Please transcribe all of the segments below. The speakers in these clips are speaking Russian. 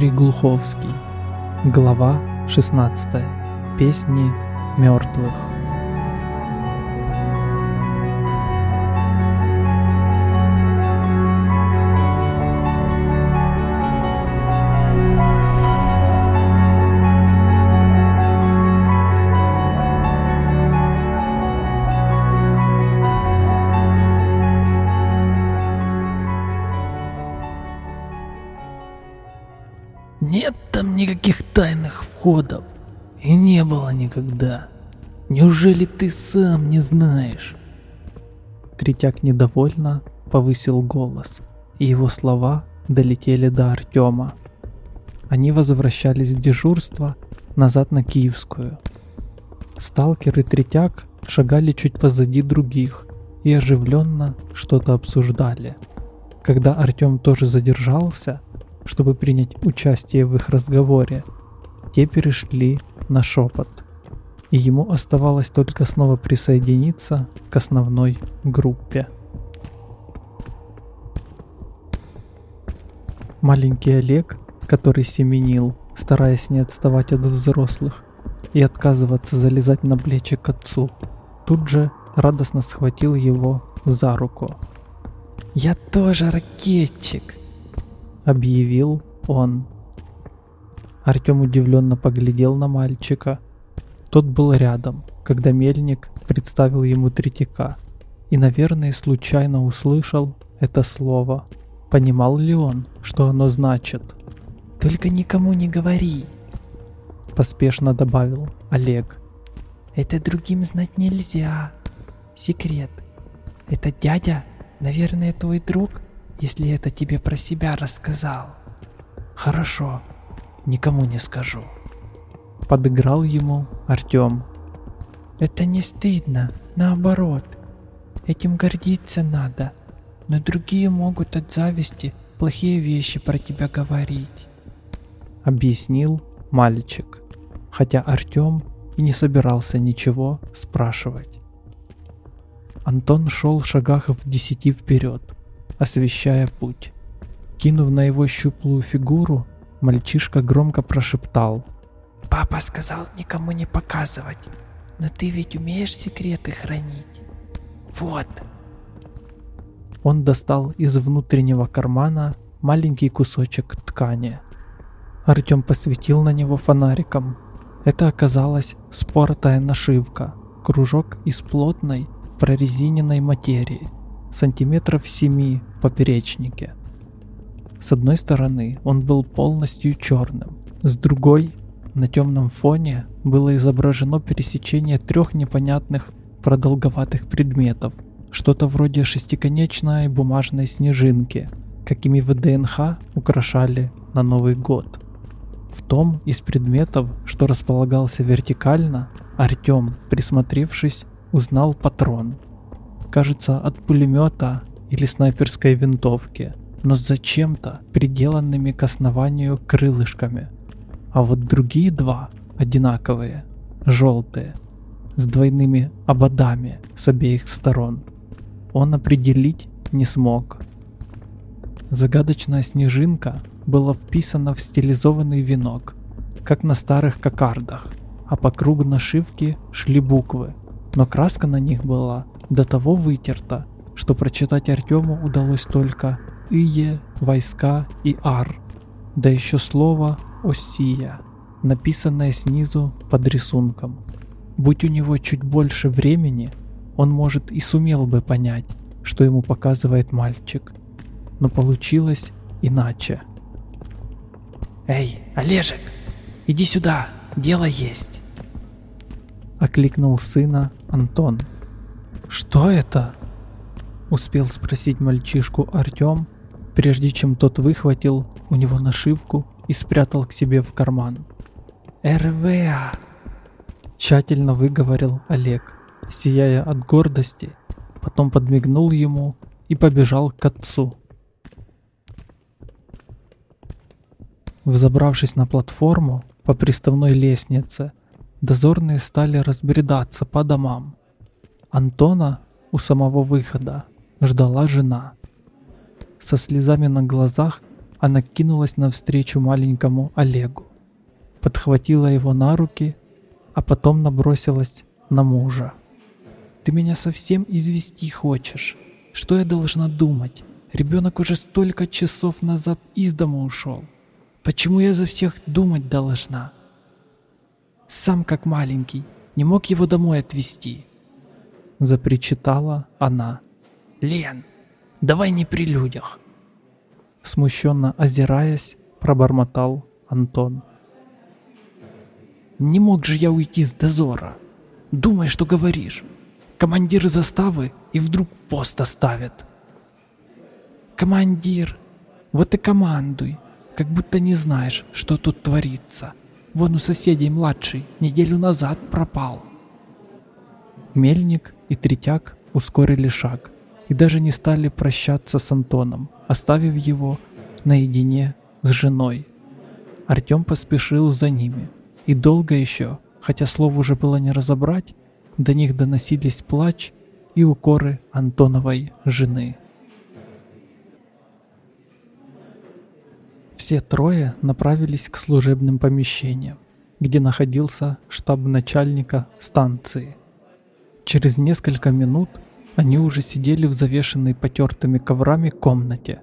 Дмитрий Глуховский. Глава 16. Песни мертвых. Никогда. Неужели ты сам не знаешь? Третьяк недовольно повысил голос, и его слова долетели до Артема. Они возвращались с дежурства назад на Киевскую. Сталкер и Третьяк шагали чуть позади других и оживленно что-то обсуждали. Когда Артем тоже задержался, чтобы принять участие в их разговоре, те перешли на шепот, и ему оставалось только снова присоединиться к основной группе. Маленький Олег, который семенил, стараясь не отставать от взрослых и отказываться залезать на плечи к отцу, тут же радостно схватил его за руку. «Я тоже ракетчик!» объявил он. Артем удивленно поглядел на мальчика. Тот был рядом, когда мельник представил ему Третьяка, и, наверное, случайно услышал это слово. Понимал ли он, что оно значит? «Только никому не говори», — поспешно добавил Олег. «Это другим знать нельзя. Секрет. Это дядя, наверное, твой друг?» если это тебе про себя рассказал. Хорошо, никому не скажу. Подыграл ему Артем. Это не стыдно, наоборот. Этим гордиться надо. Но другие могут от зависти плохие вещи про тебя говорить. Объяснил мальчик, хотя Артем и не собирался ничего спрашивать. Антон шел шагах в десяти вперед, освещая путь. Кинув на его щуплую фигуру, мальчишка громко прошептал. «Папа сказал никому не показывать, но ты ведь умеешь секреты хранить. Вот!» Он достал из внутреннего кармана маленький кусочек ткани. Артем посветил на него фонариком. Это оказалась споротая нашивка, кружок из плотной прорезиненной материи – сантиметров семи в поперечнике. С одной стороны он был полностью черным, с другой на темном фоне было изображено пересечение трех непонятных продолговатых предметов, что-то вроде шестиконечной бумажной снежинки, какими в ДНХ украшали на Новый год. В том из предметов, что располагался вертикально, Артем, присмотревшись, узнал патрон – кажется, от пулемета или снайперской винтовки, но с зачем-то приделанными к основанию крылышками. А вот другие два одинаковые, желтые, с двойными ободами с обеих сторон. Он определить не смог. Загадочная снежинка была вписана в стилизованный венок, как на старых кокардах, а по кругу нашивки шли буквы, но краска на них была до того вытерта, что прочитать Артему удалось только «ие», «войска» и «ар», да еще слово «осия», написанное снизу под рисунком. Будь у него чуть больше времени, он, может, и сумел бы понять, что ему показывает мальчик. Но получилось иначе. «Эй, Олежек, иди сюда, дело есть!» Окликнул сына Антон. «Что это?» Успел спросить мальчишку Артем, прежде чем тот выхватил у него нашивку и спрятал к себе в карман. «РВА!» Тщательно выговорил Олег, сияя от гордости, потом подмигнул ему и побежал к отцу. Взобравшись на платформу по приставной лестнице, дозорные стали разбредаться по домам. Антона у самого выхода ждала жена. Со слезами на глазах она кинулась навстречу маленькому Олегу, подхватила его на руки, а потом набросилась на мужа. «Ты меня совсем извести хочешь? Что я должна думать? Ребенок уже столько часов назад из дома ушел. Почему я за всех думать должна? Сам как маленький, не мог его домой отвезти. Запричитала она. Лен, давай не при людях. Смущенно озираясь, пробормотал Антон. Не мог же я уйти с дозора. Думай, что говоришь. Командир заставы и вдруг пост оставит. Командир, вот и командуй, как будто не знаешь, что тут творится. Вон у соседей младший неделю назад пропал. Мельник и Третьяк ускорили шаг и даже не стали прощаться с Антоном, оставив его наедине с женой. Артем поспешил за ними, и долго еще, хотя слов уже было не разобрать, до них доносились плач и укоры Антоновой жены. Все трое направились к служебным помещениям, где находился штаб начальника станции. Через несколько минут они уже сидели в завешенной потертыми коврами комнате,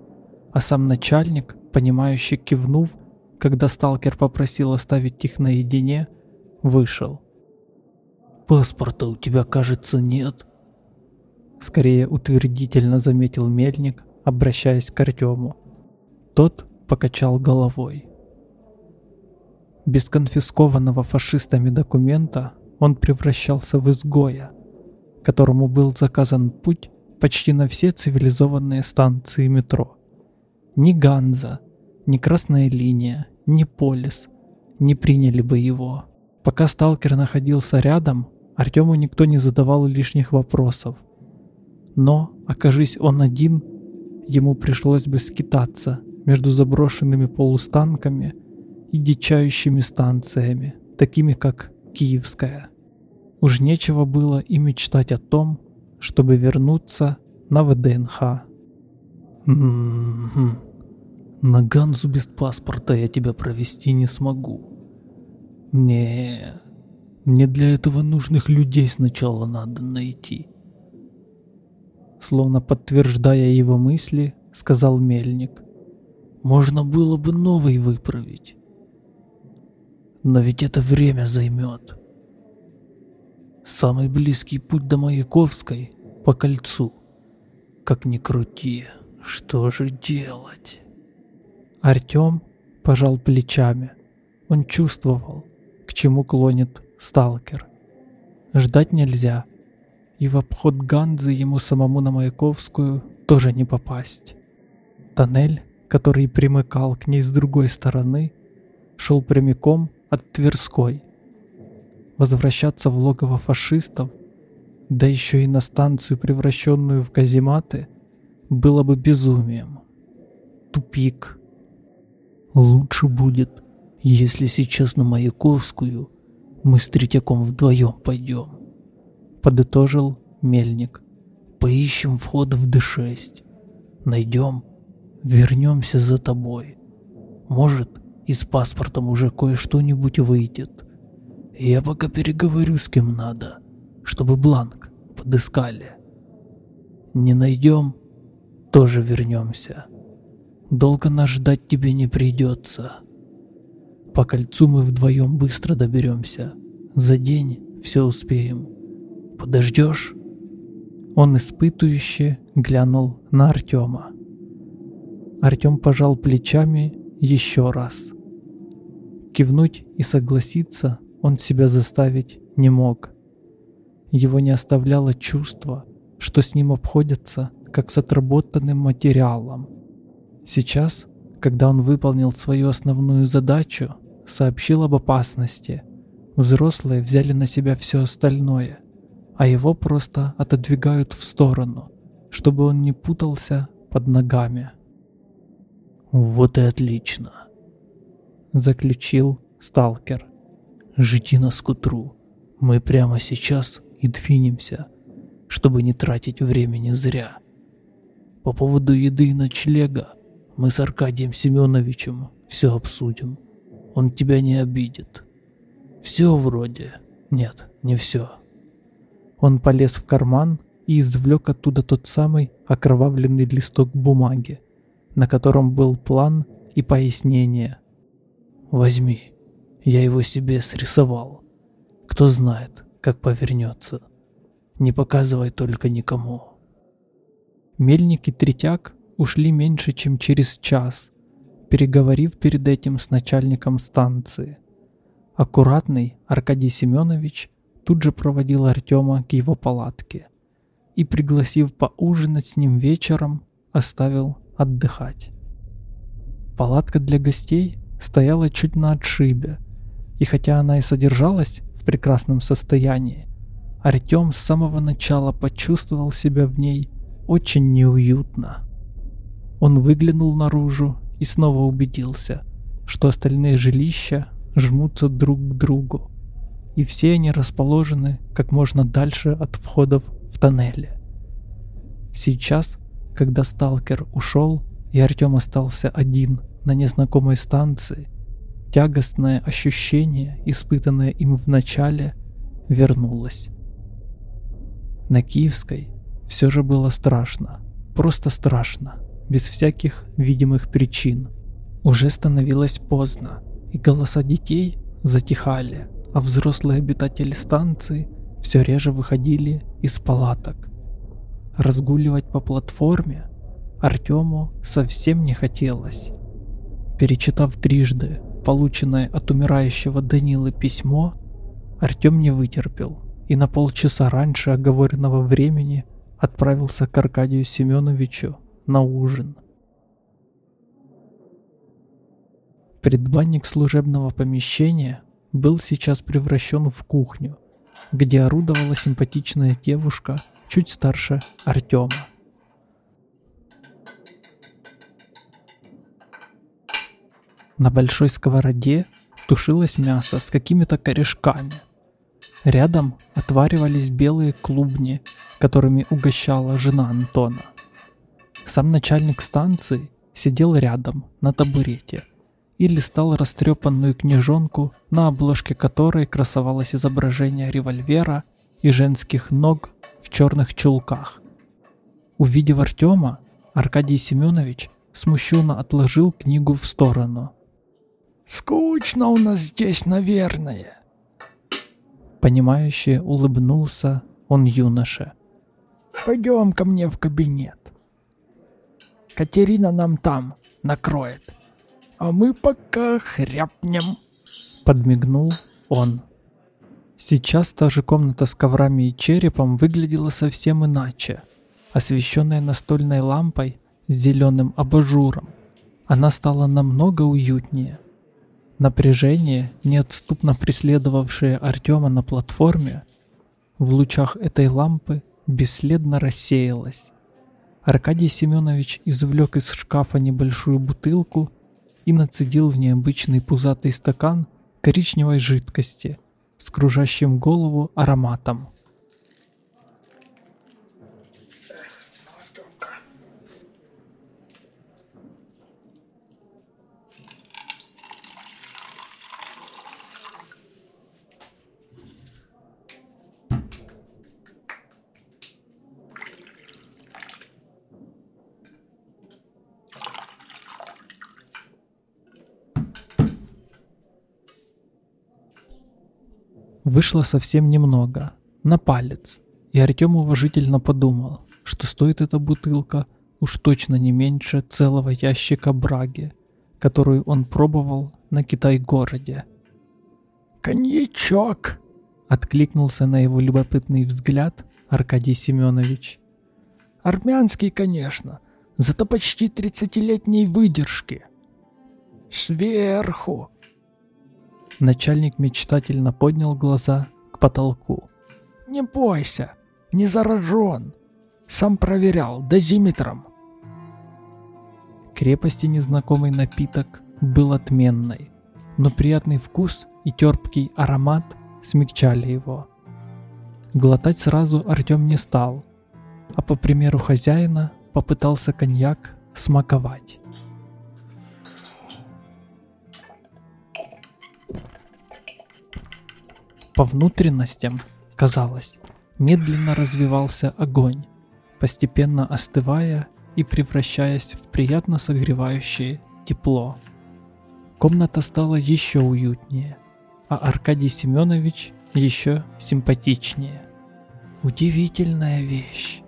а сам начальник, понимающе кивнув, когда сталкер попросил оставить их наедине, вышел. «Паспорта у тебя, кажется, нет», — скорее утвердительно заметил Мельник, обращаясь к Артему. Тот покачал головой. Без конфискованного фашистами документа он превращался в изгоя, которому был заказан путь почти на все цивилизованные станции метро. Ни Ганза, ни Красная линия, ни Полис не приняли бы его. Пока сталкер находился рядом, Артему никто не задавал лишних вопросов. Но, окажись он один, ему пришлось бы скитаться между заброшенными полустанками и дичающими станциями, такими как Киевская. Уж нечего было и мечтать о том, чтобы вернуться на ВДНХ. «М-м-м, на Ганзу без паспорта я тебя провести не смогу. Не, мне для этого нужных людей сначала надо найти». Словно подтверждая его мысли, сказал Мельник. Можно было бы новый выправить. Но ведь это время займет. Самый близкий путь до Маяковской по кольцу. Как ни крути, что же делать? Артем пожал плечами. Он чувствовал, к чему клонит сталкер. Ждать нельзя, и в обход Ганзы ему самому на Маяковскую тоже не попасть. Тоннель который примыкал к ней с другой стороны, шел прямиком от Тверской. Возвращаться в логово фашистов, да еще и на станцию, превращенную в казематы, было бы безумием. Тупик. Лучше будет, если сейчас на Маяковскую мы с Третьяком вдвоем пойдем, подытожил Мельник. Поищем вход в Д6. Найдем вернемся за тобой. Может, и с паспортом уже кое-что-нибудь выйдет. Я пока переговорю с кем надо, чтобы бланк подыскали. Не найдем, тоже вернемся. Долго нас ждать тебе не придется. По кольцу мы вдвоем быстро доберемся. За день все успеем. Подождешь? Он испытующе глянул на Артема. Артем пожал плечами еще раз. Кивнуть и согласиться он себя заставить не мог. Его не оставляло чувство, что с ним обходятся как с отработанным материалом. Сейчас, когда он выполнил свою основную задачу, сообщил об опасности, взрослые взяли на себя все остальное, а его просто отодвигают в сторону, чтобы он не путался под ногами. «Вот и отлично», — заключил сталкер. «Жди нас к утру. Мы прямо сейчас и двинемся, чтобы не тратить времени зря. По поводу еды и ночлега Мы с Аркадием Семеновичем все обсудим. Он тебя не обидит. Все вроде. Нет, не все. Он полез в карман и извлек оттуда тот самый окровавленный листок бумаги, на котором был план и пояснение. «Возьми, я его себе срисовал. Кто знает, как повернется. Не показывай только никому». Мельник и Третьяк ушли меньше, чем через час, переговорив перед этим с начальником станции. Аккуратный Аркадий Семенович тут же проводил Артема к его палатке и, пригласив поужинать с ним вечером, оставил отдыхать. Палатка для гостей стояла чуть на отшибе, и хотя она и содержалась в прекрасном состоянии, Артем с самого начала почувствовал себя в ней очень неуютно. Он выглянул наружу и снова убедился, что остальные жилища жмутся друг к другу, и все они расположены как можно дальше от входов в тоннели. Сейчас, когда сталкер ушел и Артем остался один на незнакомой станции, тягостное ощущение, испытанное им в начале, вернулось. На Киевской все же было страшно, просто страшно без всяких видимых причин. Уже становилось поздно, и голоса детей затихали, а взрослые обитатели станции все реже выходили из палаток. Разгуливать по платформе Артему совсем не хотелось. Перечитав трижды полученное от умирающего Данилы письмо, Артем не вытерпел и на полчаса раньше оговоренного времени отправился к Аркадию Семеновичу на ужин. Предбанник служебного помещения был сейчас превращен в кухню, где орудовала симпатичная девушка чуть старше Артема. На большой сковороде тушилось мясо с какими-то корешками. Рядом отваривались белые клубни, которыми угощала жена Антона. Сам начальник станции сидел рядом на табурете и листал растрепанную книжонку, на обложке которой красовалось изображение револьвера и женских ног в черных чулках. Увидев Артема, Аркадий Семенович смущенно отложил книгу в сторону. «Скучно у нас здесь, наверное». Понимающе улыбнулся он юноше. «Пойдем ко мне в кабинет. Катерина нам там накроет. А мы пока хряпнем. Подмигнул он. Сейчас та же комната с коврами и черепом выглядела совсем иначе. Освещенная настольной лампой с зеленым абажуром, она стала намного уютнее. Напряжение, неотступно преследовавшее Артема на платформе, в лучах этой лампы бесследно рассеялось. Аркадий Семенович извлек из шкафа небольшую бутылку и нацедил в необычный пузатый стакан коричневой жидкости с кружащим голову ароматом. Вышло совсем немного, на палец, и Артем уважительно подумал, что стоит эта бутылка уж точно не меньше целого ящика браги, которую он пробовал на Китай-городе. «Коньячок!» — откликнулся на его любопытный взгляд Аркадий Семенович. «Армянский, конечно, зато почти тридцатилетней выдержки. Сверху!» Начальник мечтательно поднял глаза к потолку. «Не бойся, не заражен. Сам проверял дозиметром». Крепости незнакомый напиток был отменной, но приятный вкус и терпкий аромат смягчали его. Глотать сразу Артем не стал, а по примеру хозяина попытался коньяк смаковать. По внутренностям, казалось, медленно развивался огонь, постепенно остывая и превращаясь в приятно согревающее тепло. Комната стала еще уютнее, а Аркадий Семенович еще симпатичнее. Удивительная вещь.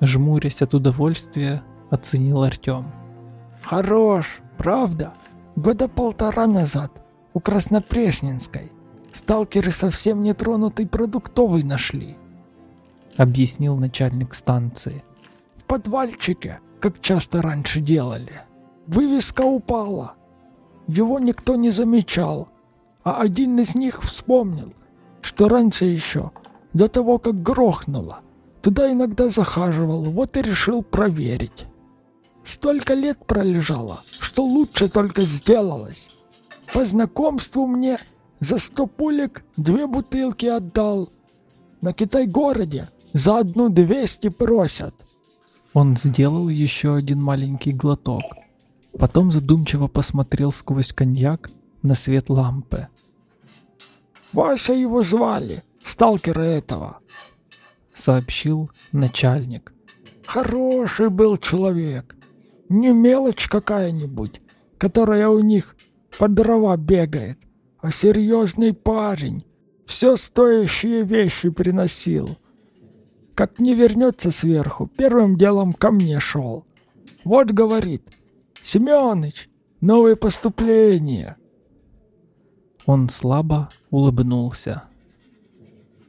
Жмурясь от удовольствия, оценил Артем. Хорош, правда? Года полтора назад у Краснопресненской сталкеры совсем нетронутый продуктовый нашли. Объяснил начальник станции. В подвальчике, как часто раньше делали. Вывеска упала. Его никто не замечал. А один из них вспомнил, что раньше еще, до того, как грохнуло, туда иногда захаживал, вот и решил проверить. Столько лет пролежало, что лучше только сделалось. По знакомству мне за сто пулек две бутылки отдал. На Китай-городе за одну двести просят. Он сделал еще один маленький глоток. Потом задумчиво посмотрел сквозь коньяк на свет лампы. «Вася его звали, сталкера этого», — сообщил начальник. «Хороший был человек. Не мелочь какая-нибудь, которая у них по дрова бегает, а серьезный парень. Все стоящие вещи приносил. Как не вернется сверху, первым делом ко мне шел. Вот говорит, Семёныч, новые поступления. Он слабо улыбнулся.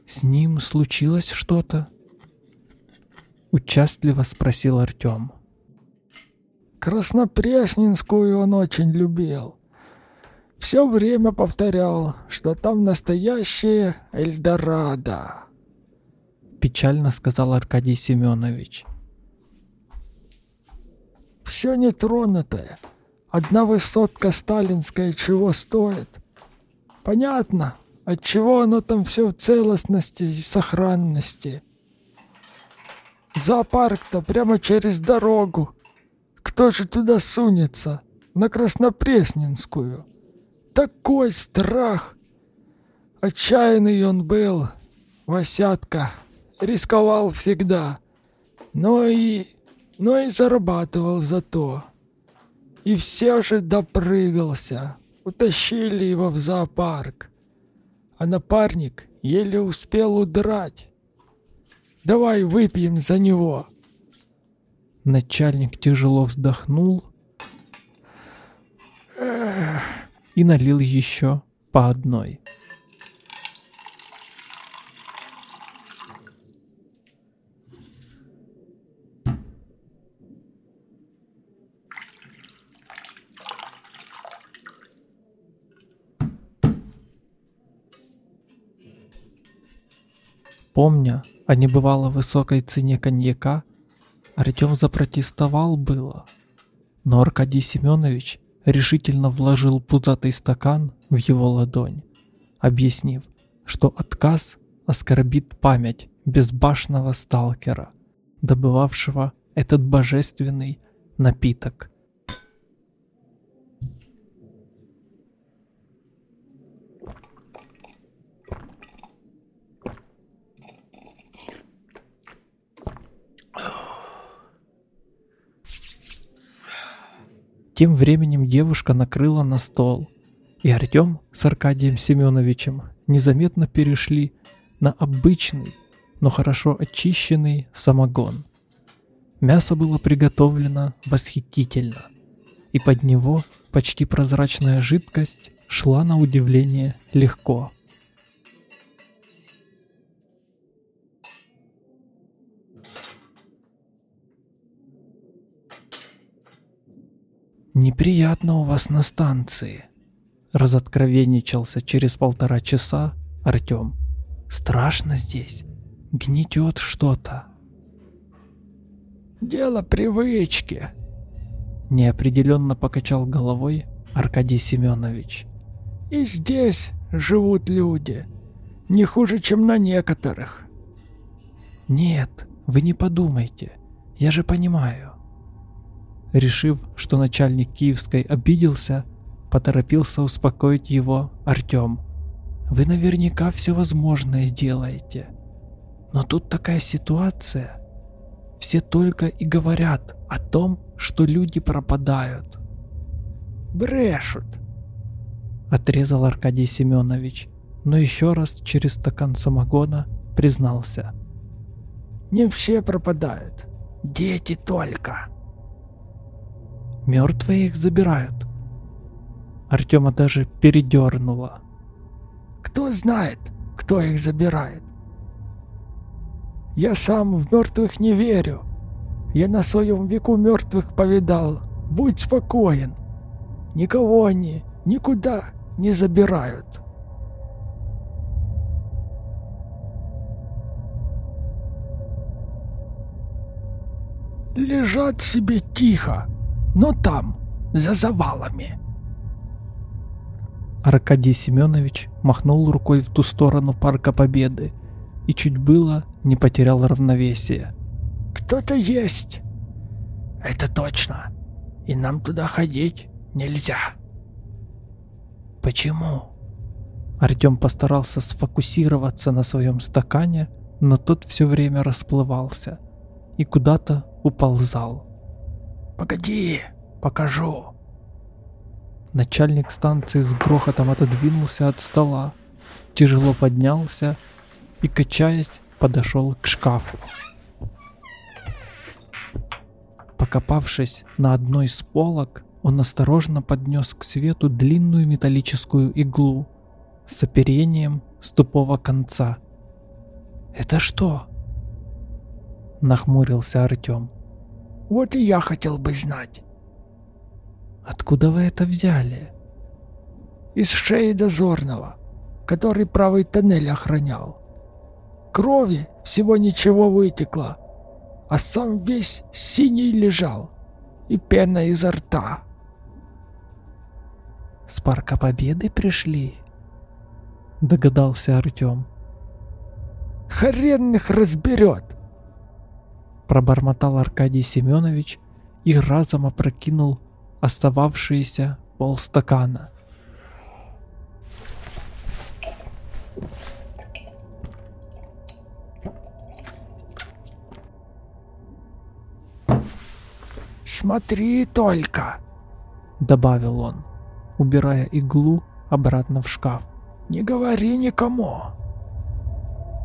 С ним случилось что-то? Участливо спросил Артём. Краснопресненскую он очень любил. Все время повторял, что там настоящее Эльдорадо. Печально сказал Аркадий Семенович. Все нетронутое. Одна высотка сталинская чего стоит? Понятно, от чего оно там все в целостности и сохранности. Зоопарк-то прямо через дорогу. Кто же туда сунется? На Краснопресненскую. Такой страх! Отчаянный он был, Васятка. Рисковал всегда. Но и... но и зарабатывал зато. И все же допрыгался. Утащили его в зоопарк. А напарник еле успел удрать. Давай выпьем за него. Начальник тяжело вздохнул и налил еще по одной. Помня о небывало высокой цене коньяка, Артем запротестовал было. Но Аркадий Семенович решительно вложил пузатый стакан в его ладонь, объяснив, что отказ оскорбит память безбашенного сталкера, добывавшего этот божественный напиток. Тем временем девушка накрыла на стол, и Артем с Аркадием Семеновичем незаметно перешли на обычный, но хорошо очищенный самогон. Мясо было приготовлено восхитительно, и под него почти прозрачная жидкость шла на удивление легко. «Неприятно у вас на станции», — разоткровенничался через полтора часа Артём. «Страшно здесь. Гнетет что-то». «Дело привычки», — неопределенно покачал головой Аркадий Семенович. «И здесь живут люди. Не хуже, чем на некоторых». «Нет, вы не подумайте. Я же понимаю. Решив, что начальник Киевской обиделся, поторопился успокоить его Артем. Вы наверняка все возможное делаете. Но тут такая ситуация. Все только и говорят о том, что люди пропадают. Брешут. Отрезал Аркадий Семенович, но еще раз через стакан самогона признался. Не все пропадают. Дети только. Мертвые их забирают. Артема даже передернуло. Кто знает, кто их забирает? Я сам в мертвых не верю. Я на своем веку мертвых повидал. Будь спокоен. Никого они никуда не забирают. Лежат себе тихо, но там, за завалами. Аркадий Семенович махнул рукой в ту сторону Парка Победы и чуть было не потерял равновесие. «Кто-то есть!» «Это точно! И нам туда ходить нельзя!» «Почему?» Артем постарался сфокусироваться на своем стакане, но тот все время расплывался и куда-то уползал. «Погоди, покажу!» Начальник станции с грохотом отодвинулся от стола, тяжело поднялся и, качаясь, подошел к шкафу. Покопавшись на одной из полок, он осторожно поднес к свету длинную металлическую иглу с оперением с тупого конца. «Это что?» — нахмурился Артем. «Вот и я хотел бы знать». Откуда вы это взяли? Из шеи дозорного, который правый тоннель охранял. Крови всего ничего вытекло, а сам весь синий лежал и пена изо рта. С парка Победы пришли? Догадался Артем. Хрен их разберет! Пробормотал Аркадий Семенович и разом опрокинул остававшиеся полстакана. «Смотри только!» — добавил он, убирая иглу обратно в шкаф. «Не говори никому!»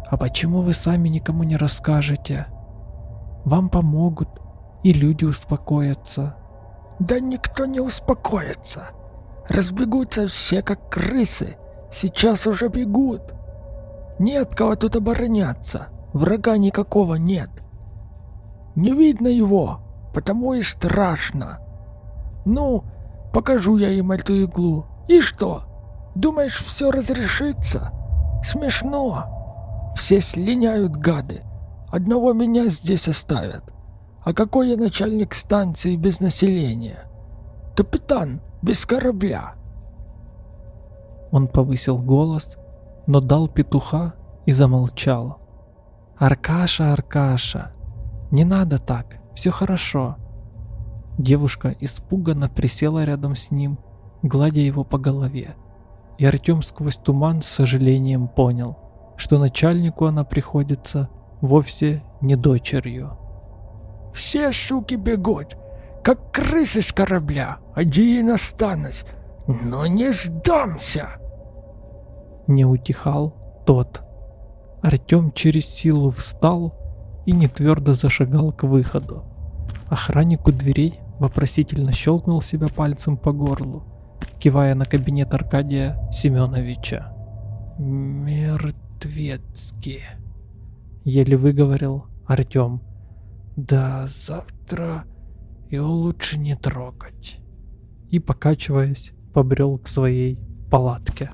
«А почему вы сами никому не расскажете? Вам помогут, и люди успокоятся». Да никто не успокоится. Разбегутся все как крысы. Сейчас уже бегут. Нет кого тут обороняться. Врага никакого нет. Не видно его, потому и страшно. Ну, покажу я им эту иглу. И что? Думаешь, все разрешится? Смешно. Все слиняют гады. Одного меня здесь оставят. А какой я начальник станции без населения? Капитан без корабля. Он повысил голос, но дал петуха и замолчал. «Аркаша, Аркаша, не надо так, все хорошо». Девушка испуганно присела рядом с ним, гладя его по голове. И Артем сквозь туман с сожалением понял, что начальнику она приходится вовсе не дочерью. Все суки бегут, как крысы с корабля. Один останусь, но не сдамся. Не утихал тот. Артем через силу встал и не твердо зашагал к выходу. Охранник у дверей вопросительно щелкнул себя пальцем по горлу, кивая на кабинет Аркадия Семеновича. «Мертвецкий», — еле выговорил Артем. Да, завтра его лучше не трогать. И, покачиваясь, побрел к своей палатке.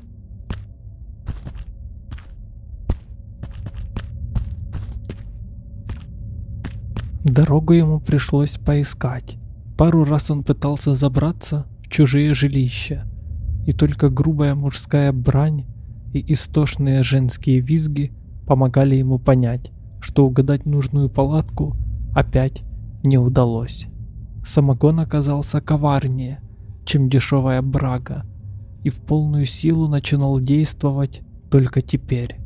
Дорогу ему пришлось поискать. Пару раз он пытался забраться в чужие жилища, и только грубая мужская брань и истошные женские визги помогали ему понять, что угадать нужную палатку опять не удалось. Самогон оказался коварнее, чем дешевая брага, и в полную силу начинал действовать только теперь.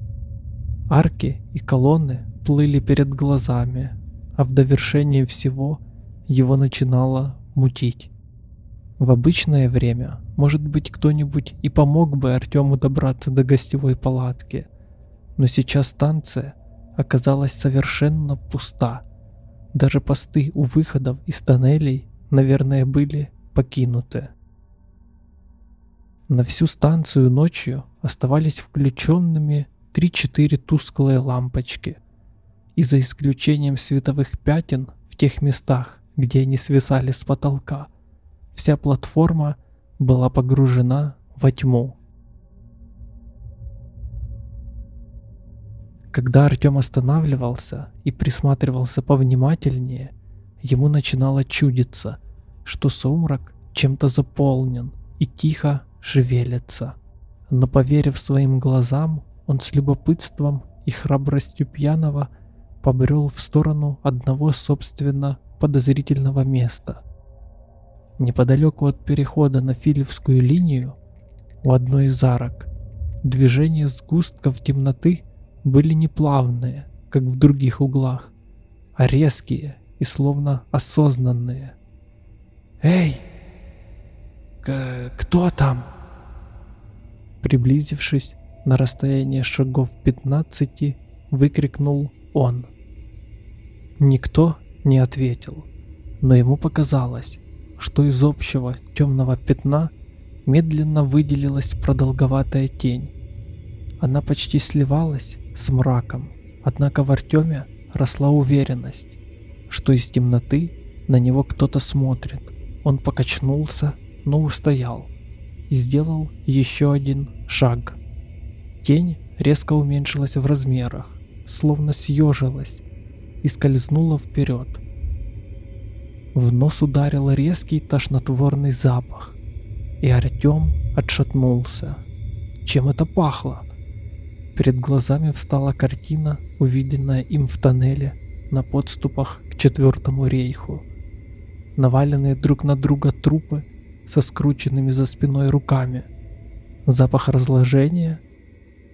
Арки и колонны плыли перед глазами, а в довершении всего его начинало мутить. В обычное время, может быть, кто-нибудь и помог бы Артему добраться до гостевой палатки, но сейчас станция оказалась совершенно пуста. Даже посты у выходов из тоннелей, наверное, были покинуты. На всю станцию ночью оставались включенными 3-4 тусклые лампочки. И за исключением световых пятен в тех местах, где они свисали с потолка, вся платформа была погружена во тьму. Когда Артем останавливался и присматривался повнимательнее, ему начинало чудиться, что сумрак чем-то заполнен и тихо шевелится. Но поверив своим глазам, он с любопытством и храбростью пьяного побрел в сторону одного собственно подозрительного места. Неподалеку от перехода на Филевскую линию, у одной из арок, движения сгустков темноты были не плавные, как в других углах, а резкие и словно осознанные. «Эй! Кто там?» Приблизившись на расстояние шагов 15, выкрикнул он. Никто не ответил, но ему показалось, что из общего темного пятна медленно выделилась продолговатая тень. Она почти сливалась с мраком, однако в Артеме росла уверенность, что из темноты на него кто-то смотрит. Он покачнулся, но устоял и сделал еще один шаг. Тень резко уменьшилась в размерах, словно съежилась и скользнула вперед. В нос ударил резкий тошнотворный запах, и Артем отшатнулся. Чем это пахло? Перед глазами встала картина, увиденная им в тоннеле на подступах к Четвертому рейху. Наваленные друг на друга трупы со скрученными за спиной руками. Запах разложения.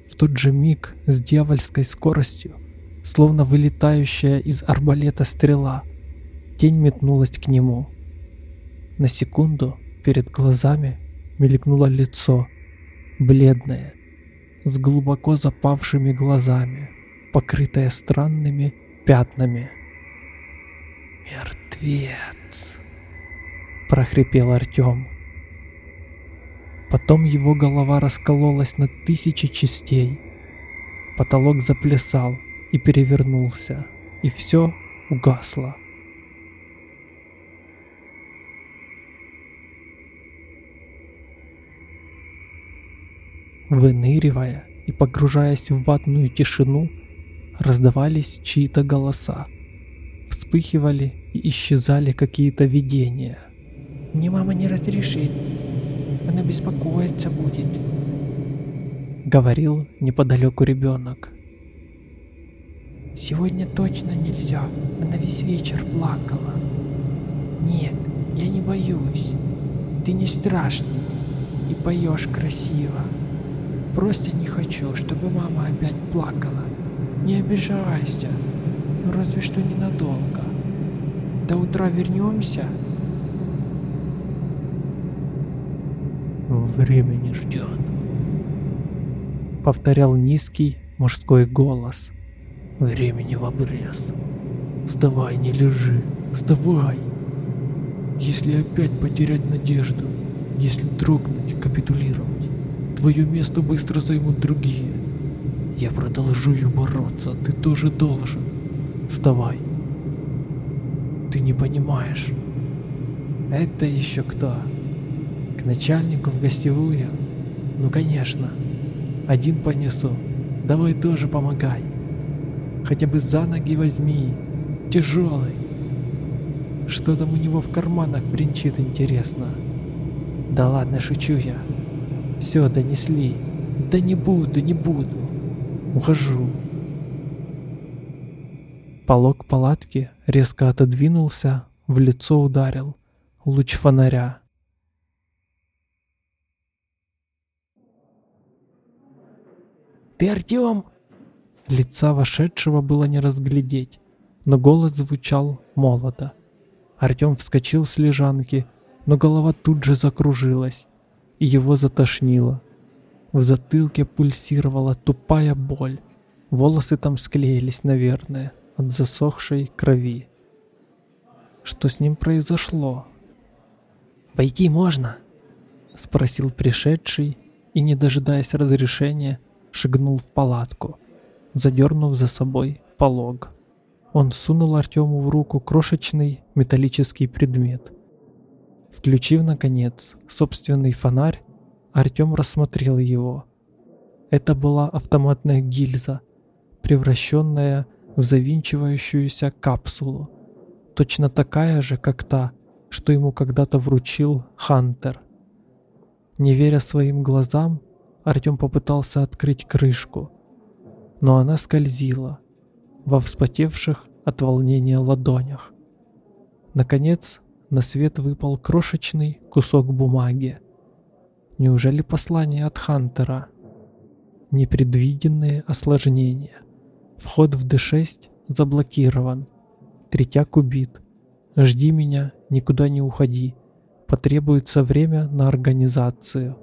В тот же миг с дьявольской скоростью, словно вылетающая из арбалета стрела, тень метнулась к нему. На секунду перед глазами мелькнуло лицо, бледное, с глубоко запавшими глазами, покрытое странными пятнами. «Мертвец!» прохрипел Артем. Потом его голова раскололась на тысячи частей. Потолок заплясал и перевернулся, и все угасло. Выныривая и погружаясь в ватную тишину, раздавались чьи-то голоса. Вспыхивали и исчезали какие-то видения – мне мама не разрешит. Она беспокоиться будет. Говорил неподалеку ребенок. Сегодня точно нельзя. Она весь вечер плакала. Нет, я не боюсь. Ты не страшный и поешь красиво. Просто не хочу, чтобы мама опять плакала. Не обижайся, ну разве что ненадолго. До утра вернемся, время не ждет. Повторял низкий мужской голос. Времени в обрез. Вставай, не лежи. Вставай. Если опять потерять надежду, если дрогнуть, капитулировать, твое место быстро займут другие. Я продолжу бороться, ты тоже должен. Вставай. Ты не понимаешь. Это еще кто? К начальнику в гостевую? Ну конечно. Один понесу. Давай тоже помогай. Хотя бы за ноги возьми. Тяжелый. Что там у него в карманах бренчит интересно? Да ладно, шучу я. Все, донесли. Да не буду, не буду. Ухожу. Полог палатки резко отодвинулся, в лицо ударил луч фонаря. Ты Артем?» Лица вошедшего было не разглядеть, но голос звучал молодо. Артем вскочил с лежанки, но голова тут же закружилась, и его затошнило. В затылке пульсировала тупая боль. Волосы там склеились, наверное, от засохшей крови. Что с ним произошло? «Войти можно?» — спросил пришедший и, не дожидаясь разрешения, шагнул в палатку, задернув за собой полог. Он сунул Артему в руку крошечный металлический предмет. Включив, наконец, собственный фонарь, Артем рассмотрел его. Это была автоматная гильза, превращенная в завинчивающуюся капсулу, точно такая же, как та, что ему когда-то вручил Хантер. Не веря своим глазам, Артем попытался открыть крышку, но она скользила во вспотевших от волнения ладонях. Наконец, на свет выпал крошечный кусок бумаги. Неужели послание от Хантера? Непредвиденные осложнения. Вход в D6 заблокирован. Третьяк убит. Жди меня, никуда не уходи. Потребуется время на организацию.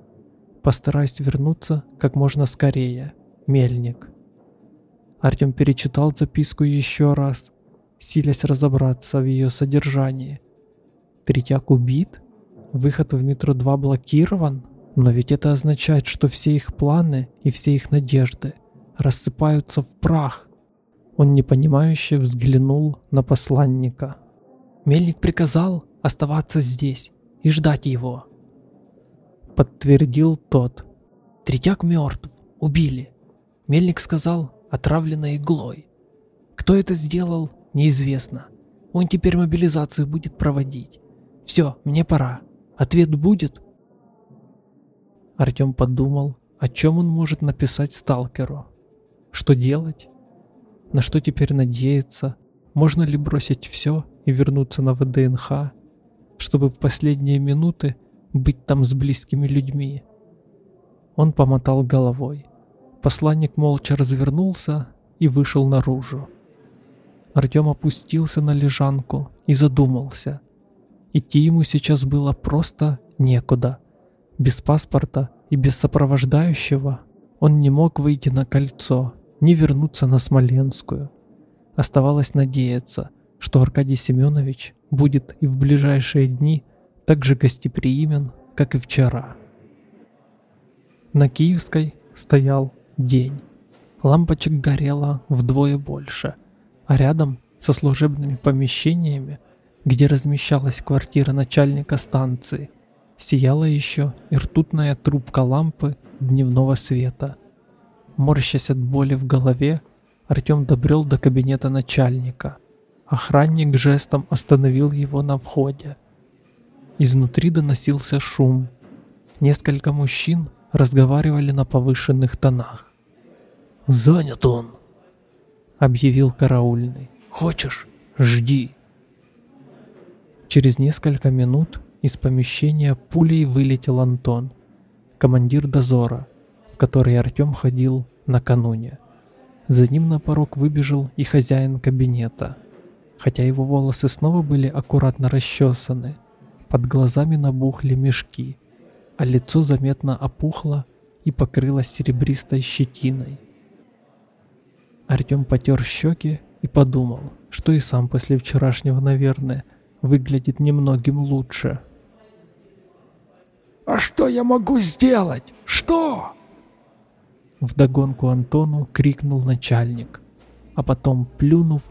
Постараюсь вернуться как можно скорее. Мельник. Артем перечитал записку еще раз, силясь разобраться в ее содержании. Третьяк убит? Выход в метро 2 блокирован? Но ведь это означает, что все их планы и все их надежды рассыпаются в прах. Он непонимающе взглянул на посланника. Мельник приказал оставаться здесь и ждать его. Подтвердил тот. Третьяк мертв, убили. Мельник сказал, отравленной иглой. Кто это сделал, неизвестно. Он теперь мобилизацию будет проводить. Все, мне пора. Ответ будет? Артем подумал, о чем он может написать сталкеру. Что делать? На что теперь надеяться? Можно ли бросить все и вернуться на ВДНХ, чтобы в последние минуты быть там с близкими людьми? Он помотал головой. Посланник молча развернулся и вышел наружу. Артем опустился на лежанку и задумался. Идти ему сейчас было просто некуда. Без паспорта и без сопровождающего он не мог выйти на кольцо, не вернуться на Смоленскую. Оставалось надеяться, что Аркадий Семенович будет и в ближайшие дни так же гостеприимен, как и вчера. На Киевской стоял день. Лампочек горело вдвое больше, а рядом со служебными помещениями, где размещалась квартира начальника станции, сияла еще и ртутная трубка лампы дневного света. Морщась от боли в голове, Артем добрел до кабинета начальника. Охранник жестом остановил его на входе. Изнутри доносился шум. Несколько мужчин разговаривали на повышенных тонах. «Занят он», — объявил караульный. «Хочешь? Жди». Через несколько минут из помещения пулей вылетел Антон, командир дозора, в который Артем ходил накануне. За ним на порог выбежал и хозяин кабинета. Хотя его волосы снова были аккуратно расчесаны, под глазами набухли мешки, а лицо заметно опухло и покрылось серебристой щетиной. Артем потер щеки и подумал, что и сам после вчерашнего, наверное, выглядит немногим лучше. «А что я могу сделать? Что?» Вдогонку Антону крикнул начальник, а потом, плюнув,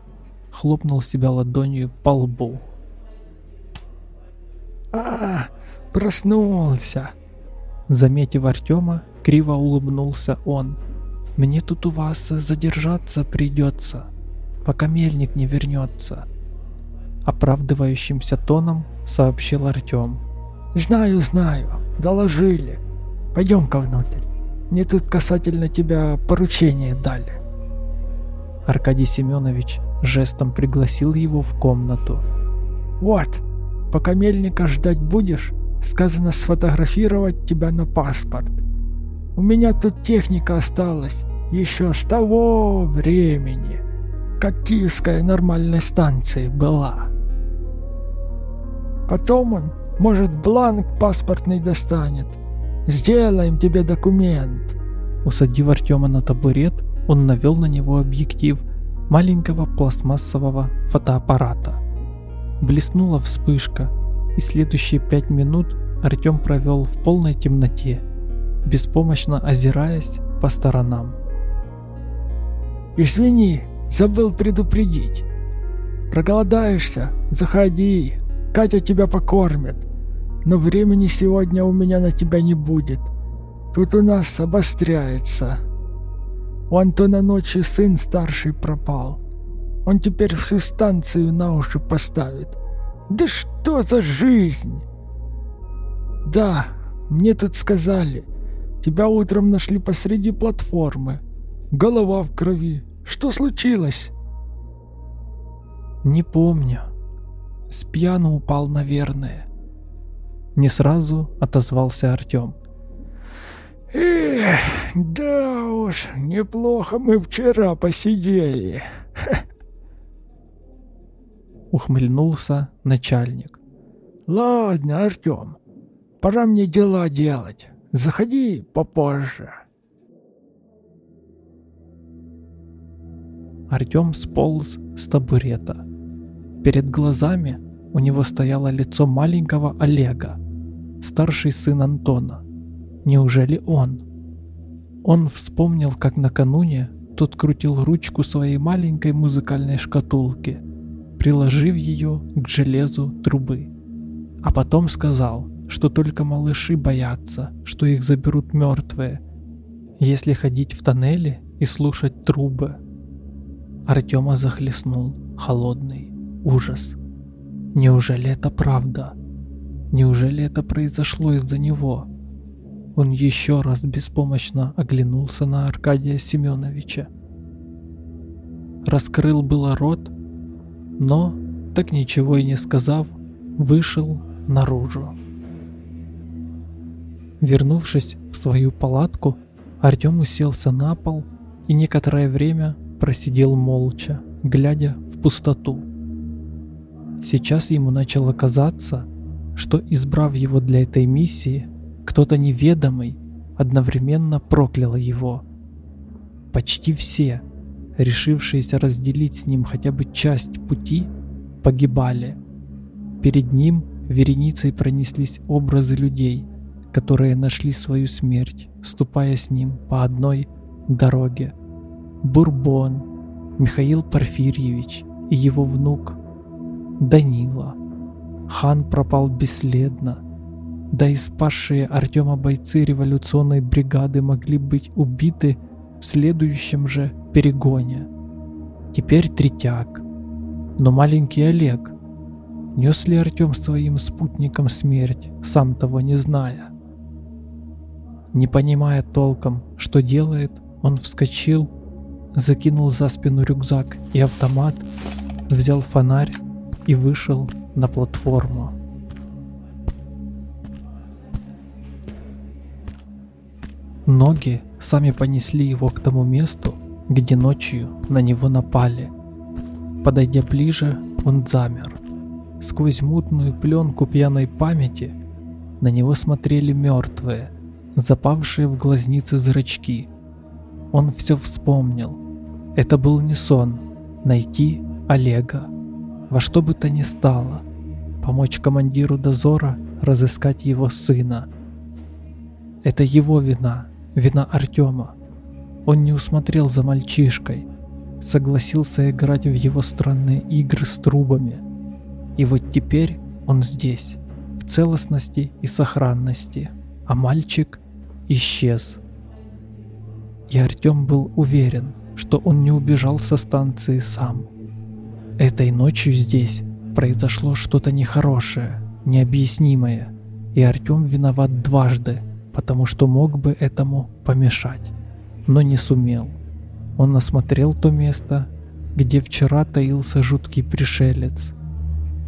хлопнул себя ладонью по лбу. «А, проснулся!» Заметив Артема, криво улыбнулся он. Мне тут у вас задержаться придется, пока мельник не вернется. Оправдывающимся тоном сообщил Артем. Знаю, знаю, доложили. Пойдем-ка внутрь. Мне тут касательно тебя поручение дали. Аркадий Семенович жестом пригласил его в комнату. Вот, пока мельника ждать будешь, сказано сфотографировать тебя на паспорт. У меня тут техника осталась, еще с того времени, как Киевская нормальной станцией была. Потом он, может, бланк паспортный достанет. Сделаем тебе документ. Усадив Артема на табурет, он навел на него объектив маленького пластмассового фотоаппарата. Блеснула вспышка, и следующие пять минут Артем провел в полной темноте, беспомощно озираясь по сторонам. «Извини, забыл предупредить. Проголодаешься? Заходи, Катя тебя покормит. Но времени сегодня у меня на тебя не будет. Тут у нас обостряется. У Антона ночью сын старший пропал. Он теперь всю станцию на уши поставит. Да что за жизнь? Да, мне тут сказали. Тебя утром нашли посреди платформы. Голова в крови. Что случилось? Не помню. С пьяну упал, наверное. Не сразу отозвался Артем. Эх, да уж, неплохо мы вчера посидели. Ухмыльнулся начальник. Ладно, Артем, пора мне дела делать. Заходи попозже. Артем сполз с табурета. Перед глазами у него стояло лицо маленького Олега, старший сын Антона. Неужели он? Он вспомнил, как накануне тот крутил ручку своей маленькой музыкальной шкатулки, приложив ее к железу трубы. А потом сказал, что только малыши боятся, что их заберут мертвые, если ходить в тоннеле и слушать трубы. Артема захлестнул холодный ужас. Неужели это правда? Неужели это произошло из-за него? Он еще раз беспомощно оглянулся на Аркадия Семеновича. Раскрыл было рот, но, так ничего и не сказав, вышел наружу. Вернувшись в свою палатку, Артем уселся на пол и некоторое время просидел молча, глядя в пустоту. Сейчас ему начало казаться, что, избрав его для этой миссии, кто-то неведомый одновременно проклял его. Почти все, решившиеся разделить с ним хотя бы часть пути, погибали. Перед ним вереницей пронеслись образы людей, которые нашли свою смерть, ступая с ним по одной дороге. Бурбон, Михаил Порфирьевич и его внук Данила. Хан пропал бесследно. Да и спасшие Артема бойцы революционной бригады могли быть убиты в следующем же перегоне. Теперь Третьяк. Но маленький Олег. Нес ли Артем своим спутникам смерть, сам того не зная? Не понимая толком, что делает, он вскочил закинул за спину рюкзак и автомат, взял фонарь и вышел на платформу. Ноги сами понесли его к тому месту, где ночью на него напали. Подойдя ближе, он замер. Сквозь мутную пленку пьяной памяти на него смотрели мертвые, запавшие в глазницы зрачки. Он все вспомнил. Это был не сон. Найти Олега. Во что бы то ни стало. Помочь командиру дозора разыскать его сына. Это его вина. Вина Артема. Он не усмотрел за мальчишкой. Согласился играть в его странные игры с трубами. И вот теперь он здесь. В целостности и сохранности. А мальчик исчез. И Артем был уверен, что он не убежал со станции сам. Этой ночью здесь произошло что-то нехорошее, необъяснимое, и Артем виноват дважды, потому что мог бы этому помешать, но не сумел. Он осмотрел то место, где вчера таился жуткий пришелец.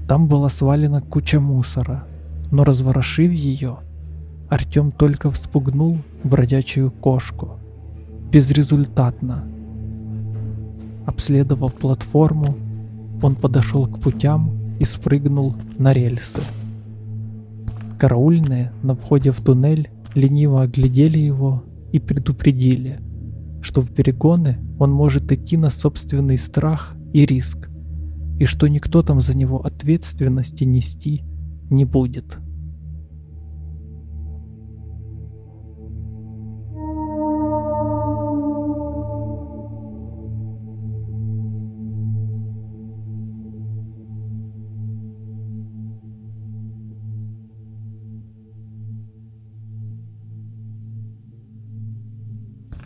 Там была свалена куча мусора, но разворошив ее, Артем только вспугнул бродячую кошку. безрезультатно. Обследовав платформу, он подошел к путям и спрыгнул на рельсы. Караульные на входе в туннель лениво оглядели его и предупредили, что в перегоны он может идти на собственный страх и риск, и что никто там за него ответственности нести не будет.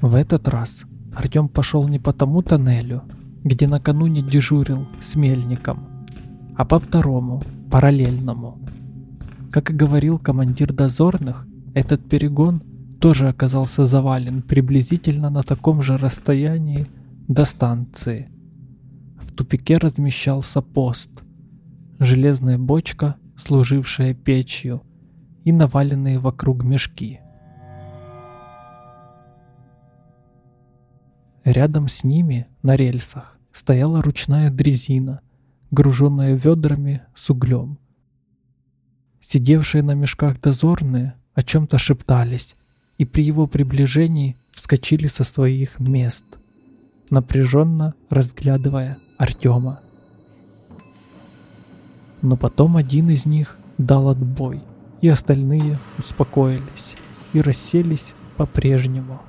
В этот раз Артем пошел не по тому тоннелю, где накануне дежурил с мельником, а по второму, параллельному. Как и говорил командир дозорных, этот перегон тоже оказался завален приблизительно на таком же расстоянии до станции. В тупике размещался пост, железная бочка, служившая печью, и наваленные вокруг мешки. Рядом с ними, на рельсах, стояла ручная дрезина, груженная ведрами с углем. Сидевшие на мешках дозорные о чем-то шептались и при его приближении вскочили со своих мест, напряженно разглядывая Артема. Но потом один из них дал отбой, и остальные успокоились и расселись по-прежнему.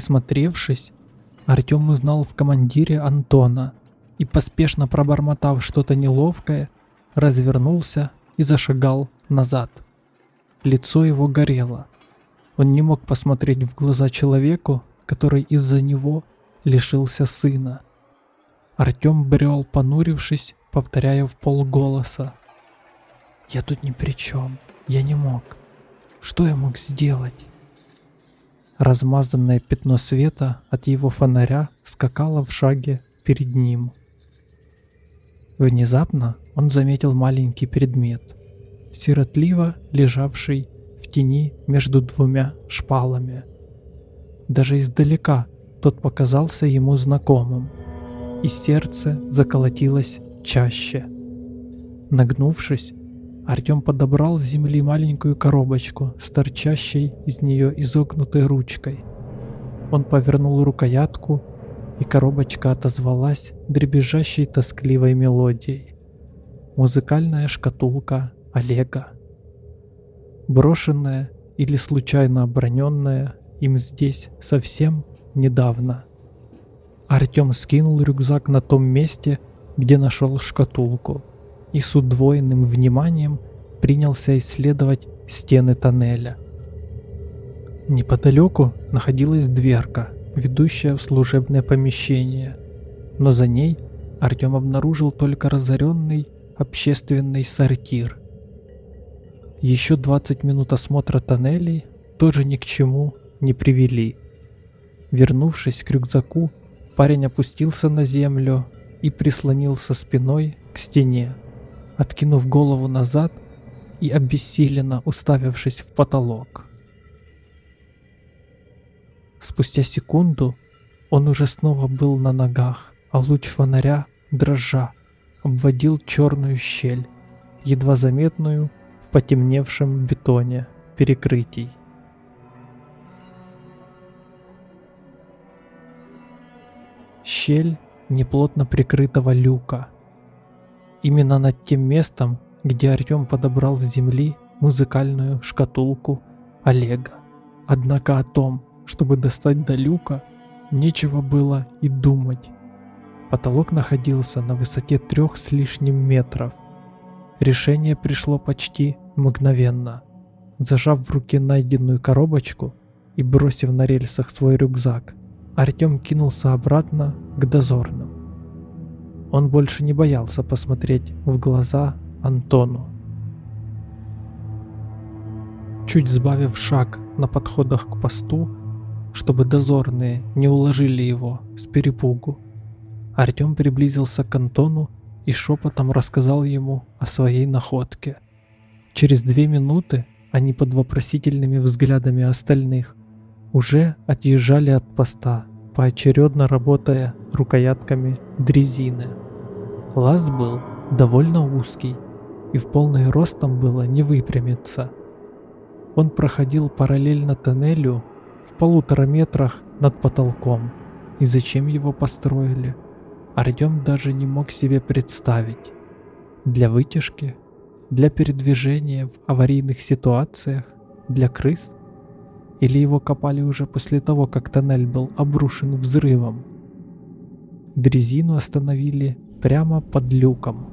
Присмотревшись, Артем узнал в командире Антона и, поспешно пробормотав что-то неловкое, развернулся и зашагал назад. Лицо его горело. Он не мог посмотреть в глаза человеку, который из-за него лишился сына. Артем брел, понурившись, повторяя в полголоса. «Я тут ни при чем. Я не мог. Что я мог сделать?» Размазанное пятно света от его фонаря скакало в шаге перед ним. Внезапно он заметил маленький предмет, сиротливо лежавший в тени между двумя шпалами. Даже издалека тот показался ему знакомым, и сердце заколотилось чаще. Нагнувшись, Артем подобрал с земли маленькую коробочку с торчащей из нее изогнутой ручкой. Он повернул рукоятку, и коробочка отозвалась дребезжащей тоскливой мелодией. Музыкальная шкатулка Олега. Брошенная или случайно оброненная им здесь совсем недавно. Артем скинул рюкзак на том месте, где нашел шкатулку – и с удвоенным вниманием принялся исследовать стены тоннеля. Неподалеку находилась дверка, ведущая в служебное помещение, но за ней Артем обнаружил только разоренный общественный сортир. Еще 20 минут осмотра тоннелей тоже ни к чему не привели. Вернувшись к рюкзаку, парень опустился на землю и прислонился спиной к стене откинув голову назад и обессиленно уставившись в потолок. Спустя секунду он уже снова был на ногах, а луч фонаря, дрожа, обводил черную щель, едва заметную в потемневшем бетоне перекрытий. Щель неплотно прикрытого люка – Именно над тем местом, где Артем подобрал с земли музыкальную шкатулку Олега. Однако о том, чтобы достать до люка, нечего было и думать. Потолок находился на высоте трех с лишним метров. Решение пришло почти мгновенно. Зажав в руке найденную коробочку и бросив на рельсах свой рюкзак, Артем кинулся обратно к дозорным. Он больше не боялся посмотреть в глаза Антону. Чуть сбавив шаг на подходах к посту, чтобы дозорные не уложили его с перепугу, Артем приблизился к Антону и шепотом рассказал ему о своей находке. Через две минуты они под вопросительными взглядами остальных уже отъезжали от поста, поочередно работая рукоятками дрезины. Лаз был довольно узкий, и в полный рост там было не выпрямиться. Он проходил параллельно тоннелю в полутора метрах над потолком. И зачем его построили? Артем даже не мог себе представить. Для вытяжки? Для передвижения в аварийных ситуациях? Для крыс? Или его копали уже после того, как тоннель был обрушен взрывом? Дрезину остановили прямо под люком.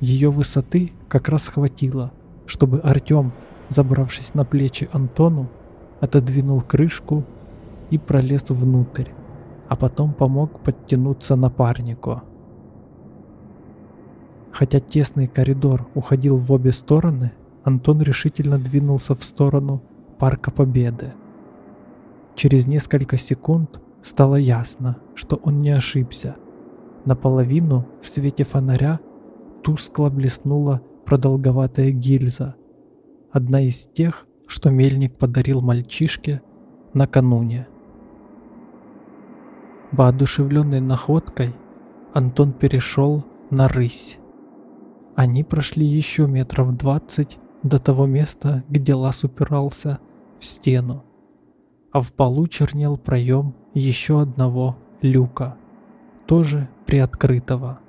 Ее высоты как раз хватило, чтобы Артем, забравшись на плечи Антону, отодвинул крышку и пролез внутрь, а потом помог подтянуться напарнику. Хотя тесный коридор уходил в обе стороны, Антон решительно двинулся в сторону Парка Победы. Через несколько секунд стало ясно, что он не ошибся. Наполовину в свете фонаря тускло блеснула продолговатая гильза, одна из тех, что мельник подарил мальчишке накануне. Воодушевленный находкой, Антон перешел на рысь. Они прошли еще метров двадцать до того места, где лаз упирался в стену, а в полу чернел проем еще одного люка, тоже приоткрытого.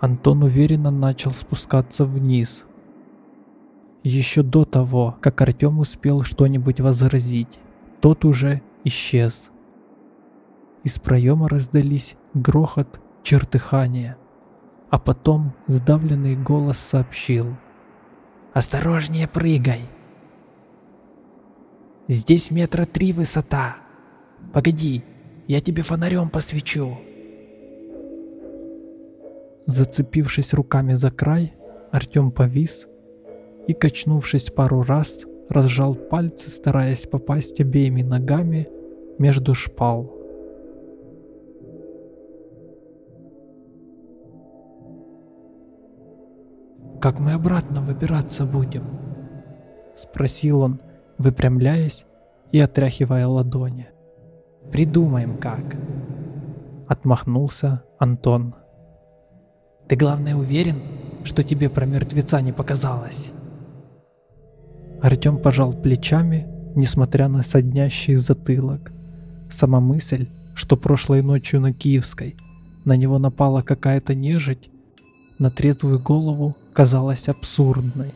Антон уверенно начал спускаться вниз. Еще до того, как Артем успел что-нибудь возразить, тот уже исчез. Из проема раздались грохот, чертыхание, а потом сдавленный голос сообщил. «Осторожнее прыгай! Здесь метра три высота. Погоди, я тебе фонарем посвечу». Зацепившись руками за край, Артем повис и, качнувшись пару раз, разжал пальцы, стараясь попасть обеими ногами между шпал. «Как мы обратно выбираться будем?» — спросил он, выпрямляясь и отряхивая ладони. «Придумаем как!» — отмахнулся Антон. Ты, главное, уверен, что тебе про мертвеца не показалось?» Артем пожал плечами, несмотря на соднящий затылок. Сама мысль, что прошлой ночью на Киевской на него напала какая-то нежить, на трезвую голову казалась абсурдной.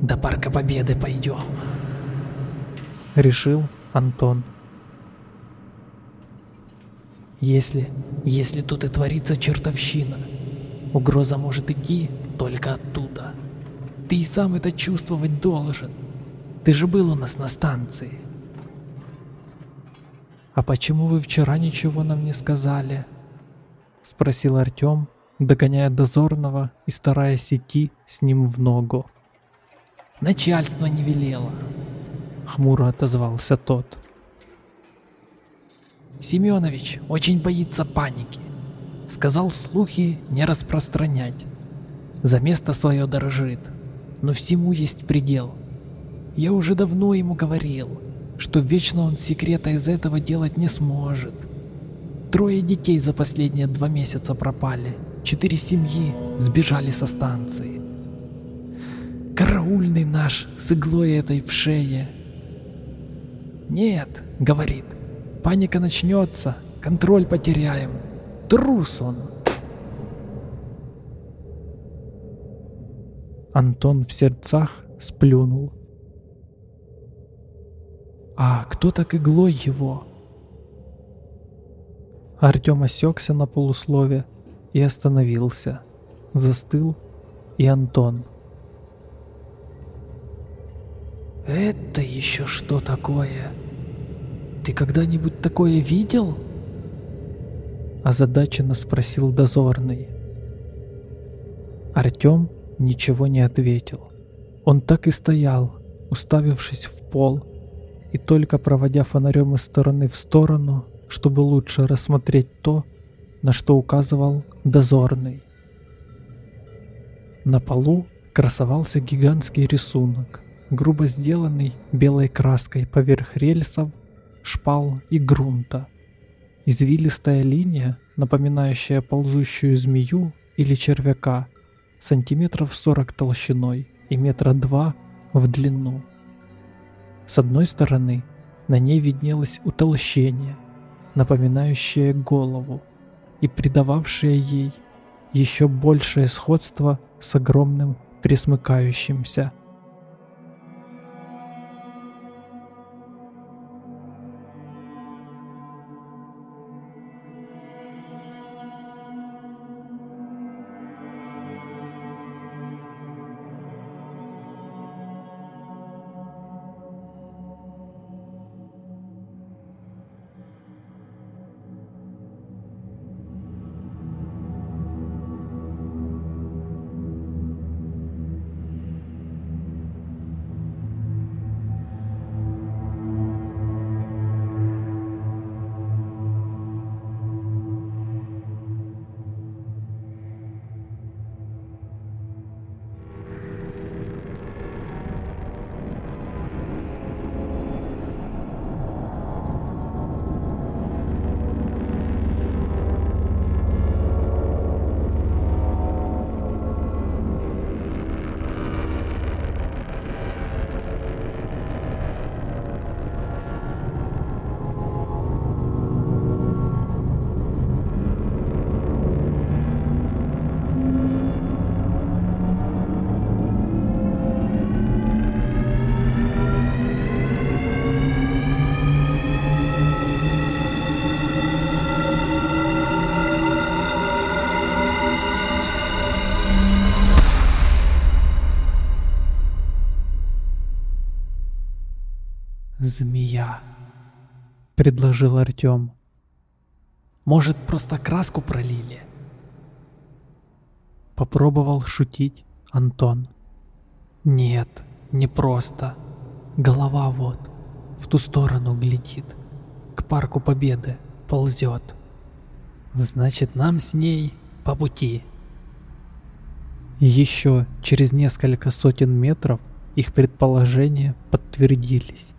«До Парка Победы пойдем», — решил Антон. Если, если тут и творится чертовщина, угроза может идти только оттуда. Ты и сам это чувствовать должен. Ты же был у нас на станции. «А почему вы вчера ничего нам не сказали?» — спросил Артем, догоняя дозорного и стараясь идти с ним в ногу. «Начальство не велело», — хмуро отозвался тот. Семенович очень боится паники. Сказал слухи не распространять. За место свое дорожит. Но всему есть предел. Я уже давно ему говорил, что вечно он секрета из этого делать не сможет. Трое детей за последние два месяца пропали. Четыре семьи сбежали со станции. Караульный наш с иглой этой в шее. Нет, говорит, Паника начнется, контроль потеряем. Трус он. Антон в сердцах сплюнул. А кто так иглой его? Артем осекся на полуслове и остановился. Застыл и Антон. «Это еще что такое?» «Ты когда-нибудь такое видел?» Озадаченно спросил дозорный. Артем ничего не ответил. Он так и стоял, уставившись в пол, и только проводя фонарем из стороны в сторону, чтобы лучше рассмотреть то, на что указывал дозорный. На полу красовался гигантский рисунок, грубо сделанный белой краской поверх рельсов, шпал и грунта. Извилистая линия, напоминающая ползущую змею или червяка, сантиметров 40 толщиной и метра два в длину. С одной стороны на ней виднелось утолщение, напоминающее голову и придававшее ей еще большее сходство с огромным пресмыкающимся предложил Артем. «Может, просто краску пролили?» Попробовал шутить Антон. «Нет, не просто. Голова вот, в ту сторону глядит, к парку Победы ползет. Значит, нам с ней по пути». Еще через несколько сотен метров их предположения подтвердились.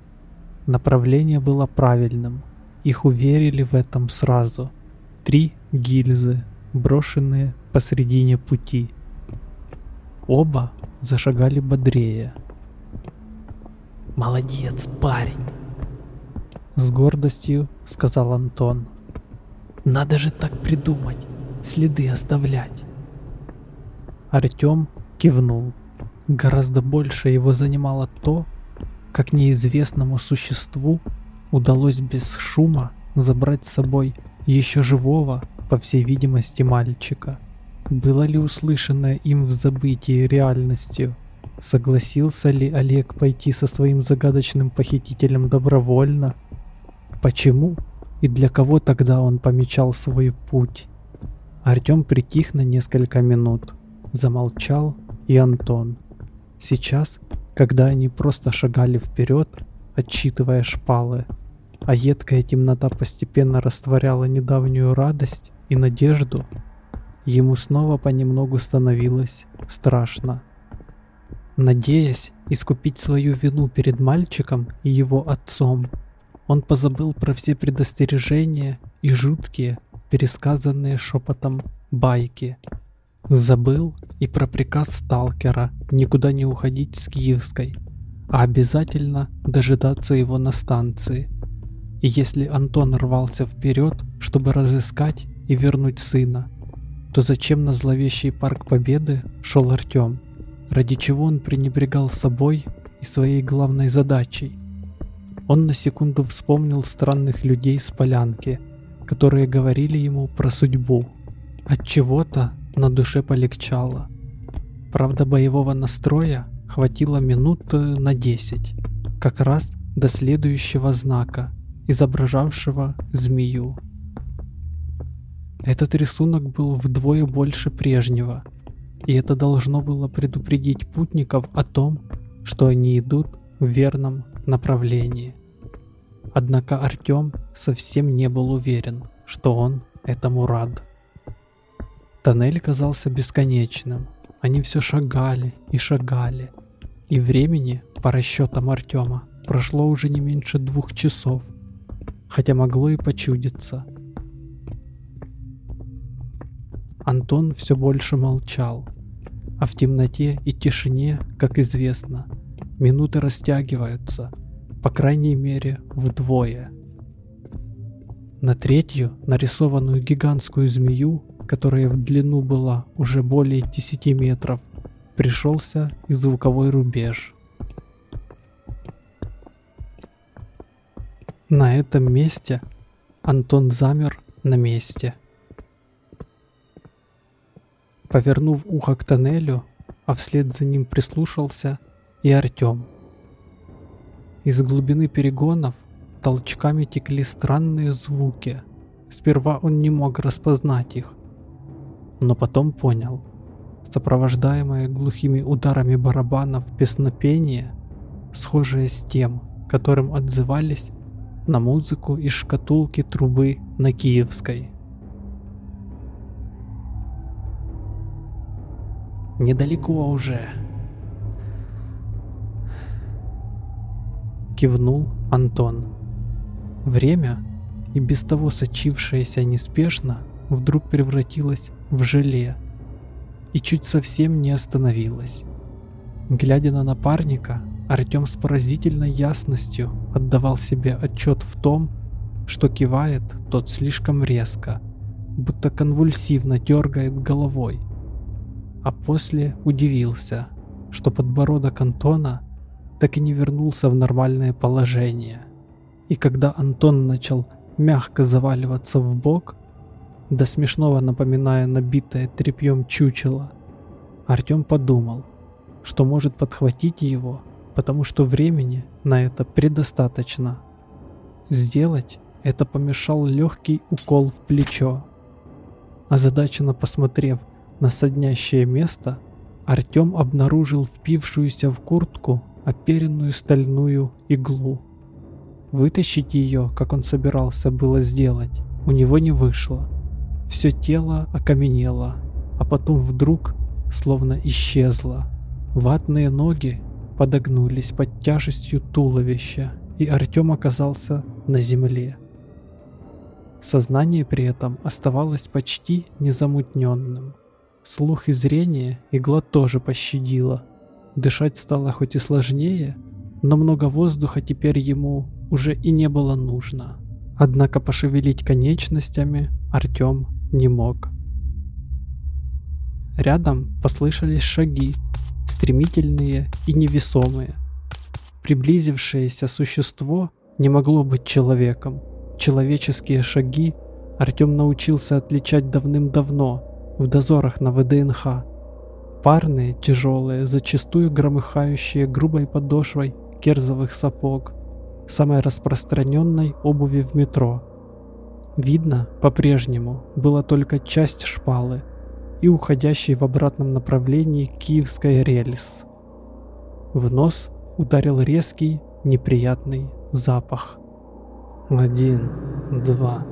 Направление было правильным. Их уверили в этом сразу. Три гильзы, брошенные посредине пути. Оба зашагали бодрее. «Молодец, парень!» С гордостью сказал Антон. «Надо же так придумать, следы оставлять!» Артем кивнул. Гораздо больше его занимало то, как неизвестному существу удалось без шума забрать с собой еще живого, по всей видимости, мальчика. Было ли услышанное им в забытии реальностью? Согласился ли Олег пойти со своим загадочным похитителем добровольно? Почему и для кого тогда он помечал свой путь? Артем притих на несколько минут, замолчал и Антон. Сейчас когда они просто шагали вперед, отсчитывая шпалы, а едкая темнота постепенно растворяла недавнюю радость и надежду, ему снова понемногу становилось страшно. Надеясь искупить свою вину перед мальчиком и его отцом, он позабыл про все предостережения и жуткие, пересказанные шепотом байки, Забыл и про приказ сталкера никуда не уходить с Киевской, а обязательно дожидаться его на станции. И если Антон рвался вперед, чтобы разыскать и вернуть сына, то зачем на зловещий парк Победы шел Артем? Ради чего он пренебрегал собой и своей главной задачей? Он на секунду вспомнил странных людей с полянки, которые говорили ему про судьбу. От чего-то на душе полегчало. Правда, боевого настроя хватило минут э, на 10, как раз до следующего знака, изображавшего змею. Этот рисунок был вдвое больше прежнего, и это должно было предупредить путников о том, что они идут в верном направлении. Однако Артём совсем не был уверен, что он этому рад. Тоннель казался бесконечным. Они все шагали и шагали. И времени, по расчетам Артема, прошло уже не меньше двух часов. Хотя могло и почудиться. Антон все больше молчал. А в темноте и тишине, как известно, минуты растягиваются, по крайней мере, вдвое. На третью, нарисованную гигантскую змею, которая в длину была уже более 10 метров, пришелся и звуковой рубеж. На этом месте Антон замер на месте. Повернув ухо к тоннелю, а вслед за ним прислушался и Артем. Из глубины перегонов толчками текли странные звуки. Сперва он не мог распознать их, но потом понял. Сопровождаемое глухими ударами барабанов песнопение, схожее с тем, которым отзывались на музыку из шкатулки трубы на Киевской. Недалеко уже. Кивнул Антон. Время, и без того сочившееся неспешно, вдруг превратилось в желе и чуть совсем не остановилось. Глядя на напарника, Артем с поразительной ясностью отдавал себе отчет в том, что кивает тот слишком резко, будто конвульсивно дергает головой. А после удивился, что подбородок Антона так и не вернулся в нормальное положение. И когда Антон начал мягко заваливаться в бок, до смешного напоминая набитое тряпьем чучело, Артем подумал, что может подхватить его потому что времени на это предостаточно. Сделать это помешал легкий укол в плечо. Озадаченно посмотрев на соднящее место, Артем обнаружил впившуюся в куртку оперенную стальную иглу. Вытащить ее, как он собирался было сделать, у него не вышло. Все тело окаменело, а потом вдруг словно исчезло. Ватные ноги подогнулись под тяжестью туловища, и Артем оказался на земле. Сознание при этом оставалось почти незамутненным. Слух и зрение игла тоже пощадила. Дышать стало хоть и сложнее, но много воздуха теперь ему уже и не было нужно. Однако пошевелить конечностями Артем не мог. Рядом послышались шаги, стремительные и невесомые. Приблизившееся существо не могло быть человеком. Человеческие шаги Артем научился отличать давным-давно в дозорах на ВДНХ. Парные, тяжелые, зачастую громыхающие грубой подошвой керзовых сапог, самой распространенной обуви в метро. Видно, по-прежнему, была только часть шпалы – и уходящий в обратном направлении киевской рельс. В нос ударил резкий, неприятный запах. «Один, два,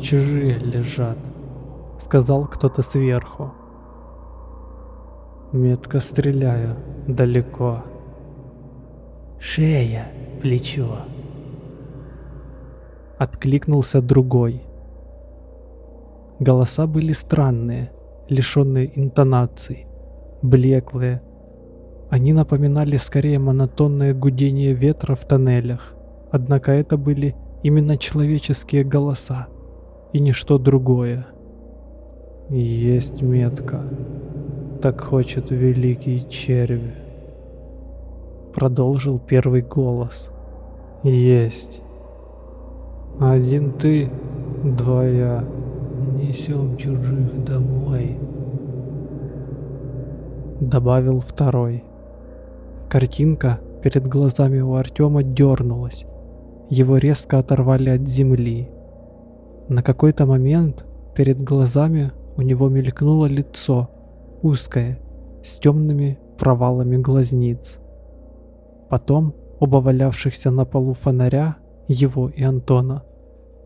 чужие лежат», — сказал кто-то сверху. Метко стреляю, далеко. «Шея, плечо», — откликнулся другой. Голоса были странные, лишенные интонаций, блеклые. Они напоминали скорее монотонное гудение ветра в тоннелях, однако это были именно человеческие голоса и ничто другое. «Есть метка, так хочет великий червь», — продолжил первый голос. «Есть. Один ты, два я» несем чужих домой», — добавил второй. Картинка перед глазами у Артема дернулась. Его резко оторвали от земли. На какой-то момент перед глазами у него мелькнуло лицо, узкое, с темными провалами глазниц. Потом оба валявшихся на полу фонаря, его и Антона,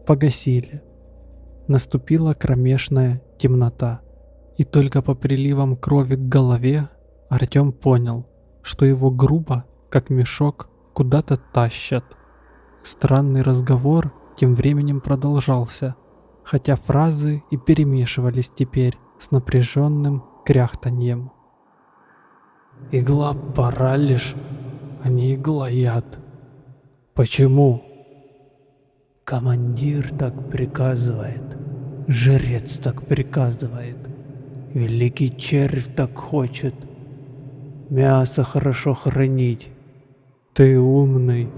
погасили. Наступила кромешная темнота. И только по приливам крови к голове Артем понял, что его грубо, как мешок, куда-то тащат. Странный разговор тем временем продолжался, хотя фразы и перемешивались теперь с напряженным кряхтаньем. «Игла паралиш, а не игла яд. Почему?» «Командир так приказывает, жрец так приказывает, великий червь так хочет. Мясо хорошо хранить». «Ты умный,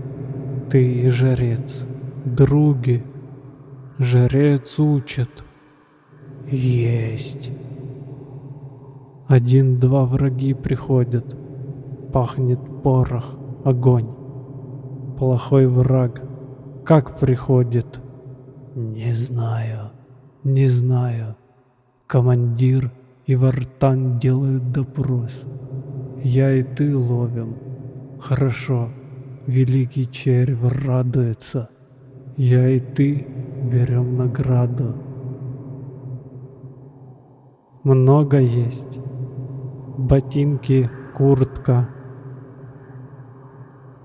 ты и жрец, други, жрец учит». «Есть». Один-два враги приходят. Пахнет порох, огонь. Плохой враг. Как приходит? Не знаю, не знаю. Командир и Вартан делают допрос. Я и ты ловим. Хорошо. Великий червь радуется. Я и ты берем награду. Много есть ботинки, куртка.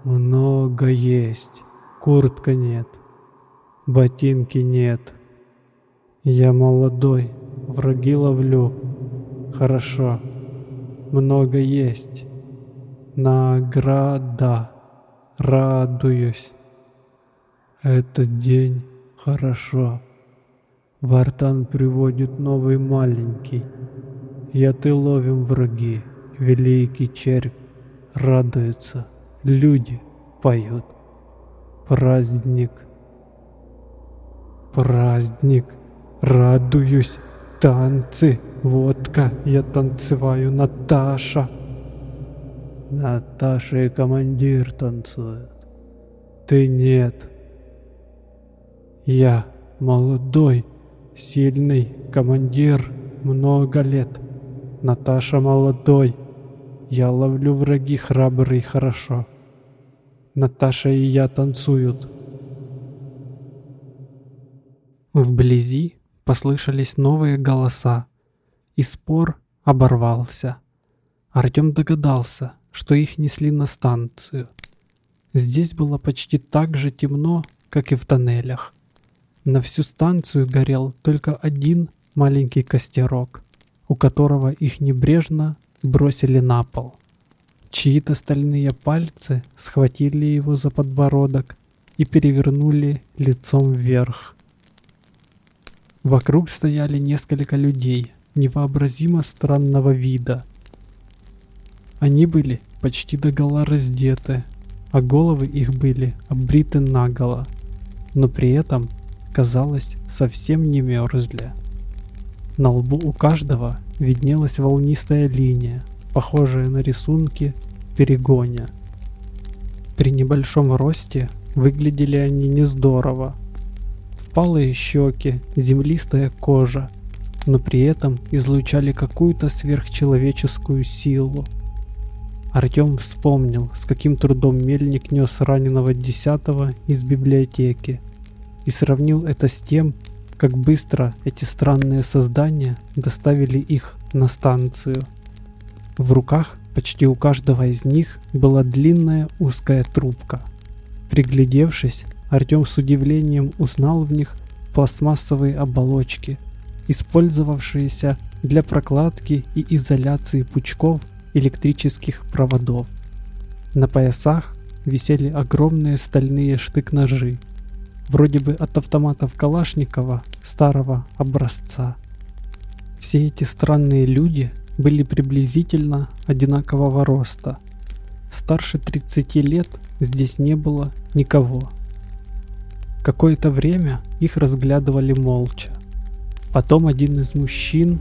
Много есть. Куртка нет. Ботинки нет. Я молодой, враги ловлю. Хорошо. Много есть. Награда. Радуюсь. Этот день хорошо. Вартан приводит новый маленький. Я ты ловим враги, великий червь радуется, люди поют. Праздник. Праздник. Радуюсь. Танцы. Водка. Я танцеваю. Наташа. Наташа и командир танцуют. Ты нет. Я молодой, сильный командир много лет. Наташа молодой. Я ловлю враги храбрый хорошо. Наташа и я танцуют. Вблизи послышались новые голоса, и спор оборвался. Артем догадался, что их несли на станцию. Здесь было почти так же темно, как и в тоннелях. На всю станцию горел только один маленький костерок у которого их небрежно бросили на пол. Чьи-то стальные пальцы схватили его за подбородок и перевернули лицом вверх. Вокруг стояли несколько людей невообразимо странного вида. Они были почти догола раздеты, а головы их были оббриты наголо, но при этом, казалось, совсем не мерзли. На лбу у каждого виднелась волнистая линия, похожая на рисунки перегоня. При небольшом росте выглядели они не здорово. Впалые щеки, землистая кожа, но при этом излучали какую-то сверхчеловеческую силу. Артем вспомнил, с каким трудом мельник нес раненого десятого из библиотеки, и сравнил это с тем, как быстро эти странные создания доставили их на станцию. В руках почти у каждого из них была длинная узкая трубка. Приглядевшись, Артем с удивлением узнал в них пластмассовые оболочки, использовавшиеся для прокладки и изоляции пучков электрических проводов. На поясах висели огромные стальные штык-ножи, вроде бы от автоматов Калашникова старого образца. Все эти странные люди были приблизительно одинакового роста. Старше 30 лет здесь не было никого. Какое-то время их разглядывали молча. Потом один из мужчин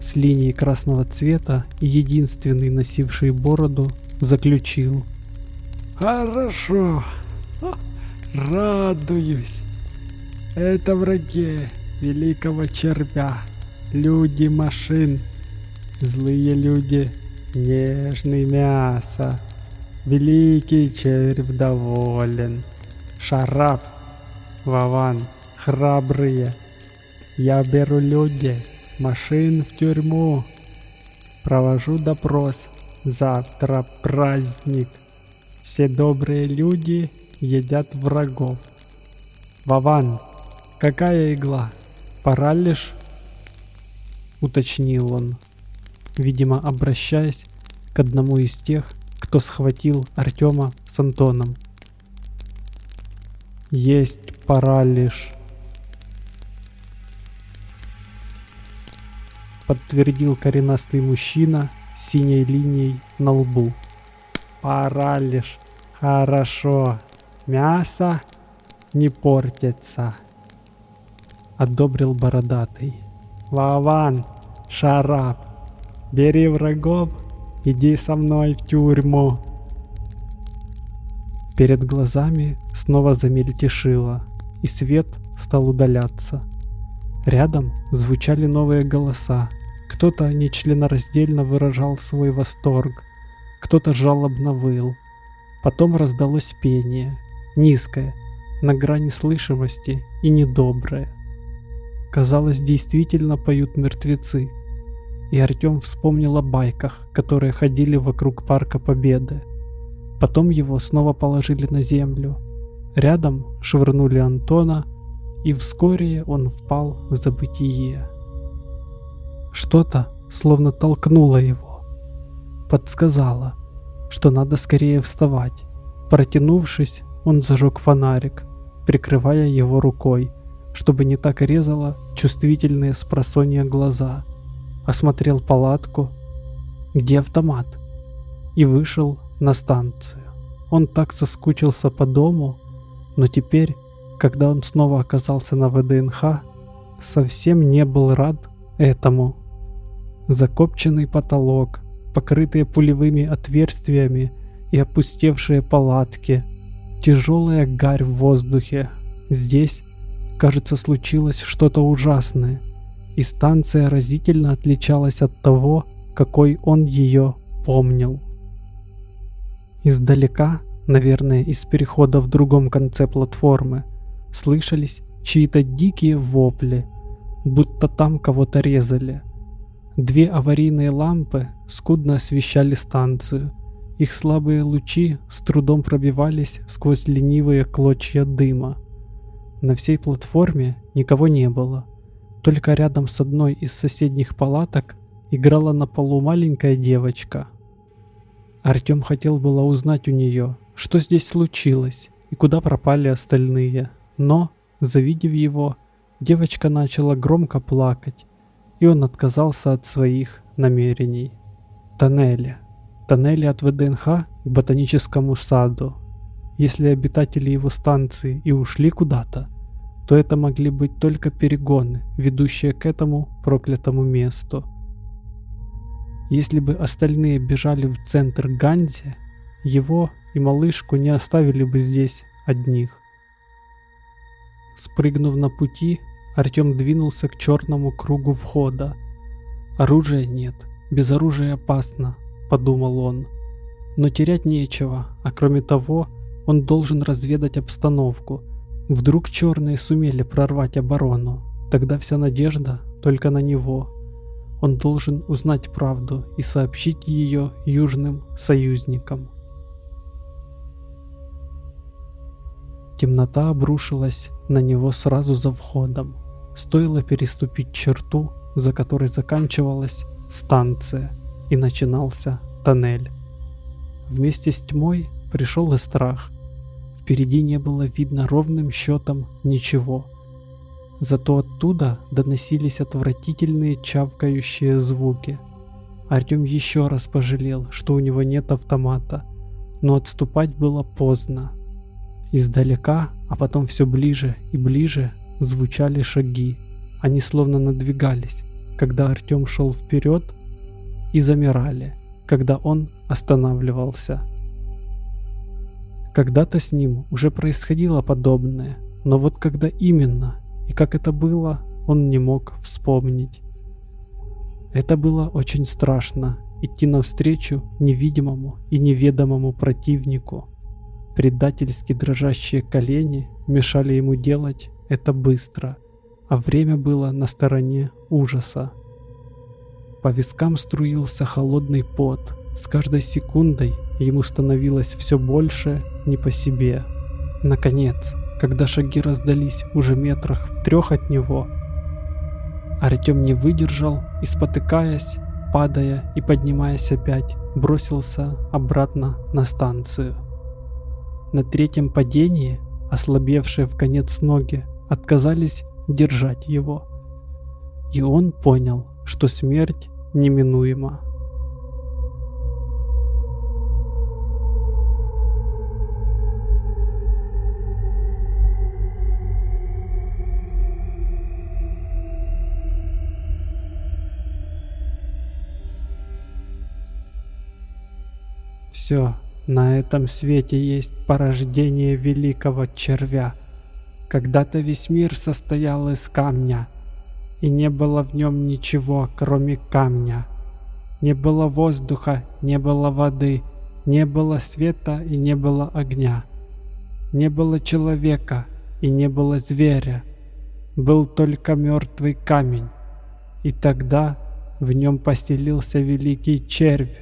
с линией красного цвета и единственный носивший бороду заключил. «Хорошо, Радуюсь. Это враги великого червя, люди машин, злые люди, нежный мясо. Великий червь доволен. Шарап, Вован, храбрые. Я беру люди, машин в тюрьму. Провожу допрос. Завтра праздник. Все добрые люди едят врагов. Вован, какая игла? Пора лишь? Уточнил он, видимо, обращаясь к одному из тех, кто схватил Артема с Антоном. Есть паралич. Подтвердил коренастый мужчина синей линией на лбу. Паралич. Хорошо. Мясо не портится. Одобрил бородатый. Вован, шарап, бери врагов, иди со мной в тюрьму. Перед глазами снова замельтешило, и свет стал удаляться. Рядом звучали новые голоса. Кто-то нечленораздельно выражал свой восторг, кто-то жалобно выл. Потом раздалось пение, низкое, на грани слышимости и недоброе. Казалось, действительно поют мертвецы. И Артем вспомнил о байках, которые ходили вокруг Парка Победы. Потом его снова положили на землю. Рядом швырнули Антона, и вскоре он впал в забытие. Что-то словно толкнуло его. Подсказало, что надо скорее вставать. Протянувшись, он зажег фонарик, прикрывая его рукой, чтобы не так резало чувствительные с просонья глаза. Осмотрел палатку, где автомат, и вышел на станцию. Он так соскучился по дому, но теперь, когда он снова оказался на ВДНХ, совсем не был рад этому. Закопченный потолок, покрытые пулевыми отверстиями и опустевшие палатки, тяжелая гарь в воздухе. Здесь, кажется, случилось что-то ужасное, и станция разительно отличалась от того, какой он ее помнил. Издалека, наверное, из перехода в другом конце платформы, слышались чьи-то дикие вопли, будто там кого-то резали. Две аварийные лампы скудно освещали станцию. Их слабые лучи с трудом пробивались сквозь ленивые клочья дыма. На всей платформе никого не было. Только рядом с одной из соседних палаток играла на полу маленькая девочка – Артем хотел было узнать у нее, что здесь случилось и куда пропали остальные, но, завидев его, девочка начала громко плакать, и он отказался от своих намерений. Тоннели. Тоннели от ВДНХ к ботаническому саду. Если обитатели его станции и ушли куда-то, то это могли быть только перегоны, ведущие к этому проклятому месту. Если бы остальные бежали в центр Ганди, его и малышку не оставили бы здесь одних. Спрыгнув на пути, Артем двинулся к черному кругу входа. Оружия нет, без оружия опасно, подумал он. Но терять нечего, а кроме того, он должен разведать обстановку. Вдруг черные сумели прорвать оборону, тогда вся надежда только на него. Он должен узнать правду и сообщить ее южным союзникам. Темнота обрушилась на него сразу за входом. Стоило переступить черту, за которой заканчивалась станция и начинался тоннель. Вместе с тьмой пришел и страх. Впереди не было видно ровным счетом ничего – Зато оттуда доносились отвратительные чавкающие звуки. Артем еще раз пожалел, что у него нет автомата, но отступать было поздно. Издалека, а потом все ближе и ближе, звучали шаги. Они словно надвигались, когда Артем шел вперед, и замирали, когда он останавливался. Когда-то с ним уже происходило подобное, но вот когда именно, и как это было, он не мог вспомнить. Это было очень страшно, идти навстречу невидимому и неведомому противнику. Предательски дрожащие колени мешали ему делать это быстро, а время было на стороне ужаса. По вискам струился холодный пот. С каждой секундой ему становилось все больше не по себе. Наконец, когда шаги раздались уже метрах в трех от него, Артем не выдержал и, спотыкаясь, падая и поднимаясь опять, бросился обратно на станцию. На третьем падении, ослабевшие в конец ноги, отказались держать его. И он понял, что смерть неминуема. Все, на этом свете есть порождение великого червя. Когда-то весь мир состоял из камня, и не было в нем ничего, кроме камня. Не было воздуха, не было воды, не было света и не было огня. Не было человека и не было зверя. Был только мертвый камень. И тогда в нем поселился великий червь,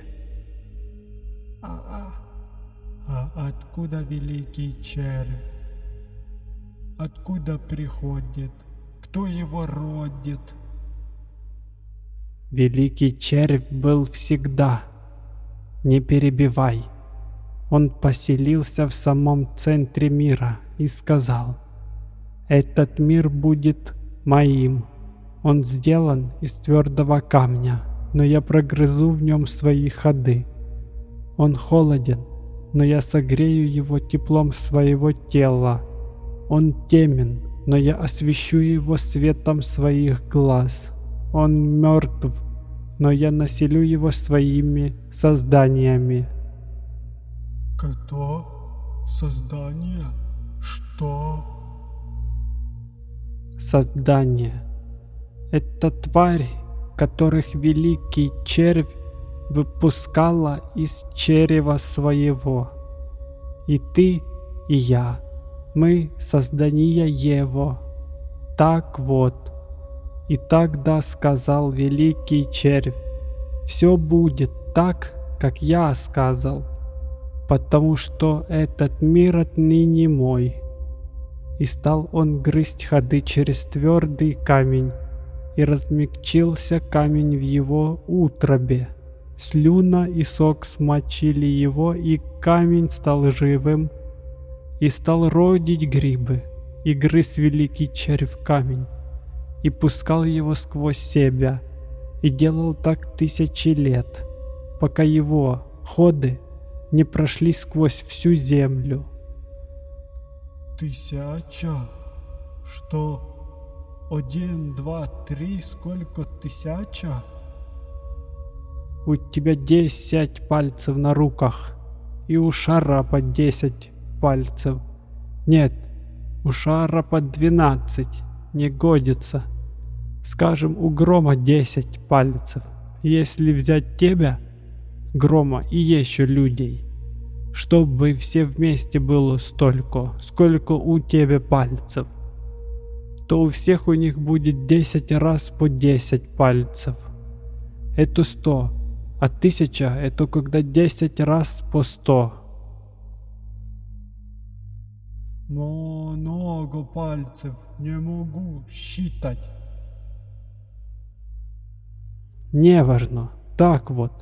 А откуда великий червь? Откуда приходит? Кто его родит? Великий червь был всегда. Не перебивай. Он поселился в самом центре мира и сказал, «Этот мир будет моим. Он сделан из твердого камня, но я прогрызу в нем свои ходы. Он холоден, но я согрею его теплом своего тела. Он темен, но я освещу его светом своих глаз. Он мертв, но я населю его своими созданиями. Кто? Создание? Что? Создание. Это тварь, которых великий червь выпускала из черева своего. И ты, и я, мы создания Его. Так вот. И тогда сказал великий червь, все будет так, как я сказал, потому что этот мир отныне мой. И стал он грызть ходы через твердый камень, и размягчился камень в его утробе. Слюна и сок смочили его, и камень стал живым, и стал родить грибы, и грыз великий червь камень, и пускал его сквозь себя, и делал так тысячи лет, пока его ходы не прошли сквозь всю землю. Тысяча? Что? Один, два, три, сколько тысяча? У тебя десять пальцев на руках. И у шара по десять пальцев. Нет, у шара по двенадцать. Не годится. Скажем, у грома десять пальцев. Если взять тебя, грома и еще людей, чтобы все вместе было столько, сколько у тебя пальцев, то у всех у них будет десять раз по десять пальцев. Это сто а тысяча — это когда десять раз по сто. Много пальцев не могу считать. Неважно, так вот.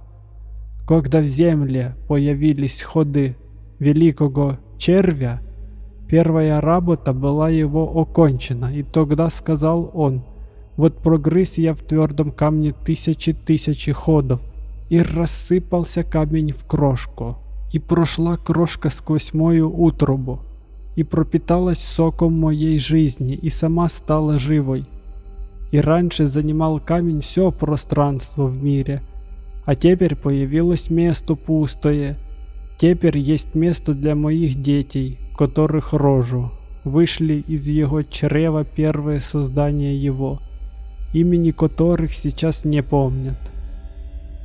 Когда в земле появились ходы великого червя, первая работа была его окончена, и тогда сказал он, вот прогрыз я в твердом камне тысячи тысячи ходов, и рассыпался камень в крошку, и прошла крошка сквозь мою утробу, и пропиталась соком моей жизни, и сама стала живой. И раньше занимал камень все пространство в мире, а теперь появилось место пустое. Теперь есть место для моих детей, которых рожу. Вышли из его чрева первые создания его, имени которых сейчас не помнят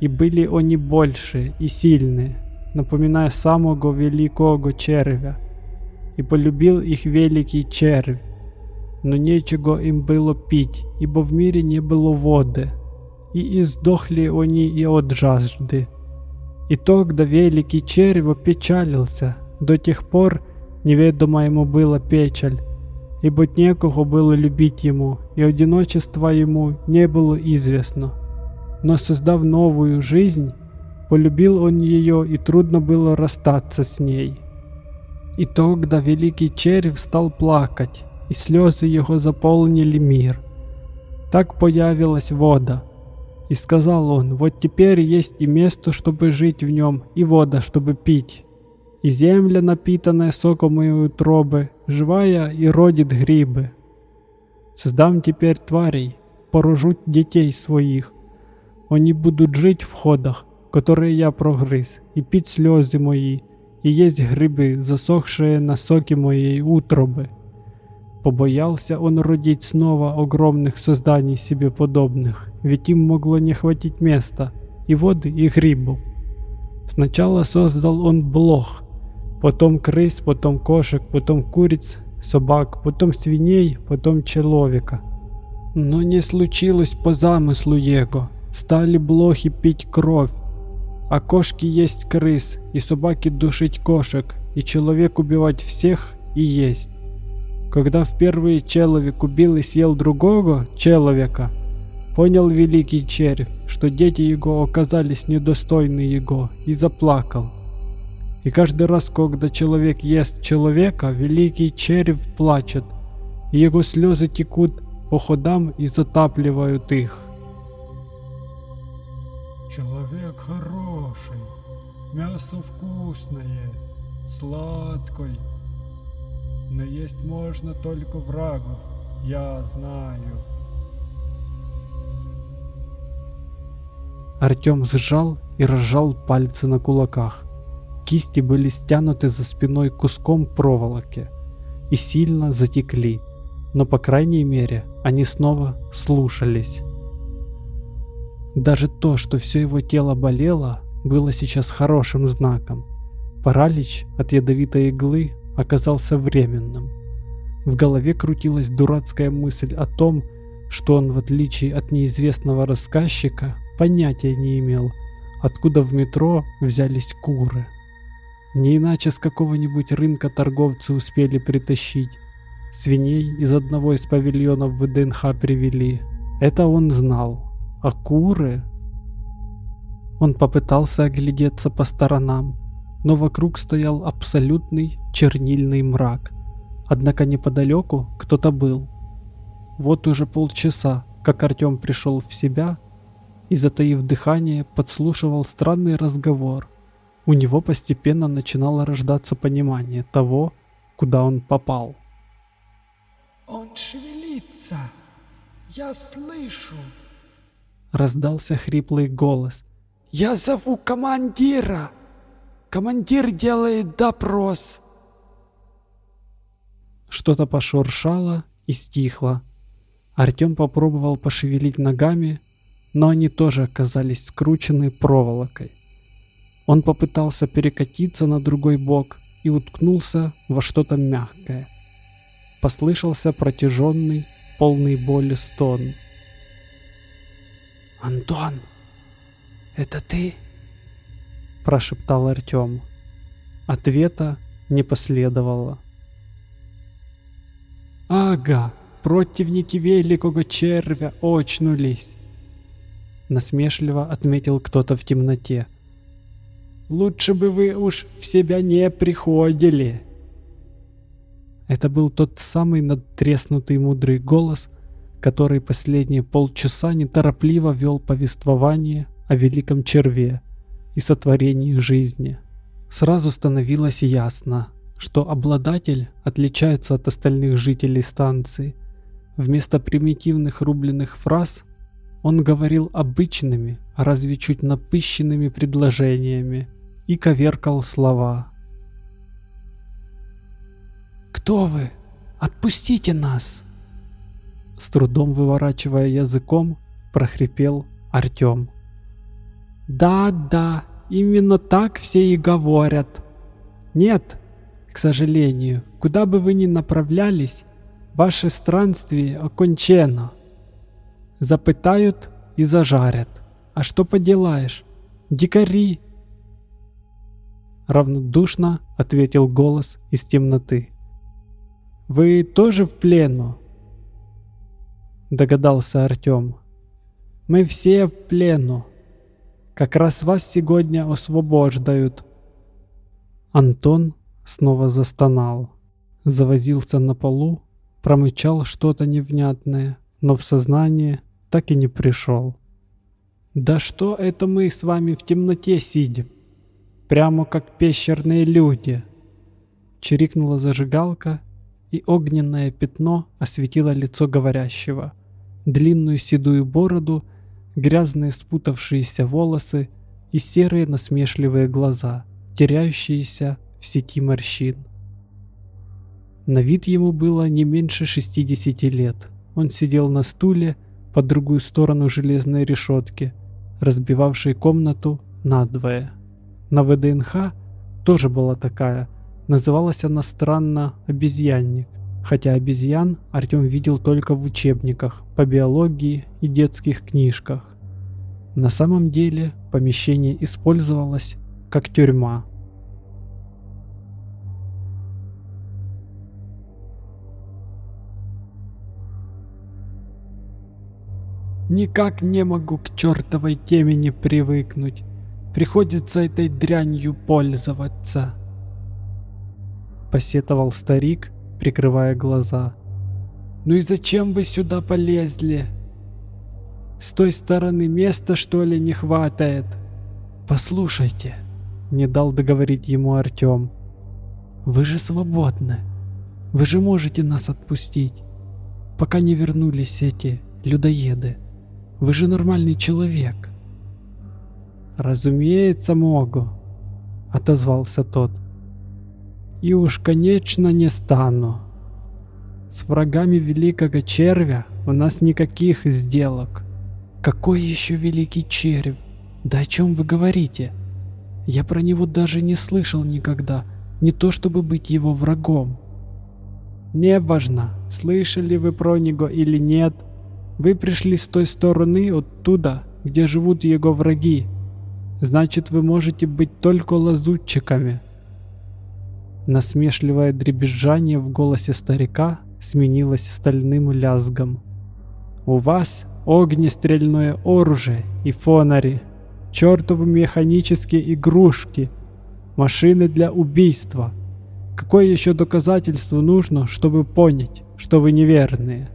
и были они больше и сильные, напоминая самого великого червя. И полюбил их великий червь, но нечего им было пить, ибо в мире не было воды. и издохли они и от жажды. И тогда великий червь опечалился, до тех пор неведома ему была печаль, ибо некого было любить ему, и одиночество ему не было известно. Но создав новую жизнь, полюбил он ее, и трудно было расстаться с ней. И тогда великий червь стал плакать, и слезы его заполнили мир. Так появилась вода. И сказал он, вот теперь есть и место, чтобы жить в нем, и вода, чтобы пить. И земля, напитанная соком и утробы, живая и родит грибы. Создам теперь тварей, порожу детей своих. Они будут жить в ходах, которые я прогрыз, и пить слезы мои, и есть грибы, засохшие на соке моей утробы. Побоялся он родить снова огромных созданий себе подобных, ведь им могло не хватить места, и воды, и грибов. Сначала создал он блох, потом крыс, потом кошек, потом куриц, собак, потом свиней, потом человека. Но не случилось по замыслу его. Стали блохи пить кровь, а кошки есть крыс, и собаки душить кошек, и человек убивать всех и есть. Когда впервые человек убил и съел другого человека, понял великий червь, что дети его оказались недостойны его, и заплакал. И каждый раз, когда человек ест человека, великий червь плачет, и его слезы текут по ходам и затапливают их. Мясо вкусное, сладкое, но есть можно только врагов, я знаю. Артем сжал и разжал пальцы на кулаках. Кисти были стянуты за спиной куском проволоки и сильно затекли, но по крайней мере они снова слушались. Даже то, что все его тело болело, было сейчас хорошим знаком. Паралич от ядовитой иглы оказался временным. В голове крутилась дурацкая мысль о том, что он, в отличие от неизвестного рассказчика, понятия не имел, откуда в метро взялись куры. Не иначе с какого-нибудь рынка торговцы успели притащить. Свиней из одного из павильонов в ДНХ привели. Это он знал. А куры? Он попытался оглядеться по сторонам, но вокруг стоял абсолютный чернильный мрак. Однако неподалеку кто-то был. Вот уже полчаса, как Артем пришел в себя и, затаив дыхание, подслушивал странный разговор. У него постепенно начинало рождаться понимание того, куда он попал. «Он шевелится! Я слышу!» раздался хриплый голос. «Я зову командира! Командир делает допрос!» Что-то пошуршало и стихло. Артем попробовал пошевелить ногами, но они тоже оказались скручены проволокой. Он попытался перекатиться на другой бок и уткнулся во что-то мягкое. Послышался протяженный, полный боли стон. «Антон, это ты?» Прошептал Артем. Ответа не последовало. «Ага, противники великого червя очнулись!» Насмешливо отметил кто-то в темноте. «Лучше бы вы уж в себя не приходили!» Это был тот самый надтреснутый мудрый голос, который последние полчаса неторопливо вел повествование о великом черве и сотворении жизни. Сразу становилось ясно, что обладатель отличается от остальных жителей станции. Вместо примитивных рубленных фраз он говорил обычными, разве чуть напыщенными предложениями и коверкал слова. «Кто вы? Отпустите нас!» С трудом выворачивая языком, прохрипел Артем. «Да, да, именно так все и говорят. Нет, к сожалению, куда бы вы ни направлялись, ваше странствие окончено. Запытают, и зажарят. А что поделаешь? Дикари!» Равнодушно ответил голос из темноты. «Вы тоже в плену?» Догадался Артем. «Мы все в плену. Как раз вас сегодня освобождают». Антон снова застонал. Завозился на полу, промычал что-то невнятное, но в сознание так и не пришел. «Да что это мы с вами в темноте сидим? Прямо как пещерные люди!» Чирикнула зажигалка, и огненное пятно осветило лицо говорящего. Длинную седую бороду, грязные спутавшиеся волосы и серые насмешливые глаза, теряющиеся в сети морщин. На вид ему было не меньше 60 лет. Он сидел на стуле по другую сторону железной решетки, разбивавшей комнату надвое. На ВДНХ тоже была такая. Называлась она странно «обезьянник», хотя обезьян Артем видел только в учебниках по биологии и детских книжках. На самом деле помещение использовалось как тюрьма. Никак не могу к чертовой темени привыкнуть. Приходится этой дрянью пользоваться. Посетовал старик, прикрывая глаза. Ну и зачем вы сюда полезли? С той стороны места что ли не хватает? Послушайте, не дал договорить ему Артем. Вы же свободны. Вы же можете нас отпустить, пока не вернулись эти людоеды. Вы же нормальный человек. Разумеется, могу, отозвался тот. И уж, конечно, не стану. С врагами великого червя у нас никаких сделок. Какой еще великий червь? Да о чем вы говорите? Я про него даже не слышал никогда, не то чтобы быть его врагом. Не важно, слышали вы про него или нет, вы пришли с той стороны оттуда, где живут его враги. Значит, вы можете быть только лазутчиками. Насмешливое дребезжание в голосе старика сменилось стальным лязгом. У вас огнестрельное оружие и фонари, чертовы механические игрушки, машины для убийства. Какое еще доказательство нужно, чтобы понять, что вы неверные?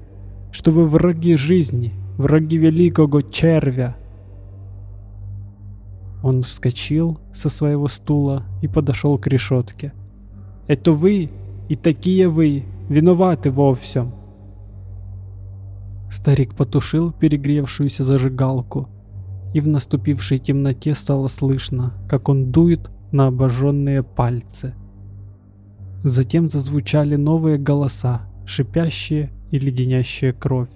что вы враги жизни, враги великого червя. Он вскочил со своего стула и подошел к решетке. Это вы и такие вы виноваты во всем. Старик потушил перегревшуюся зажигалку, и в наступившей темноте стало слышно, как он дует на обожженные пальцы. Затем зазвучали новые голоса, шипящие и леденящая кровь.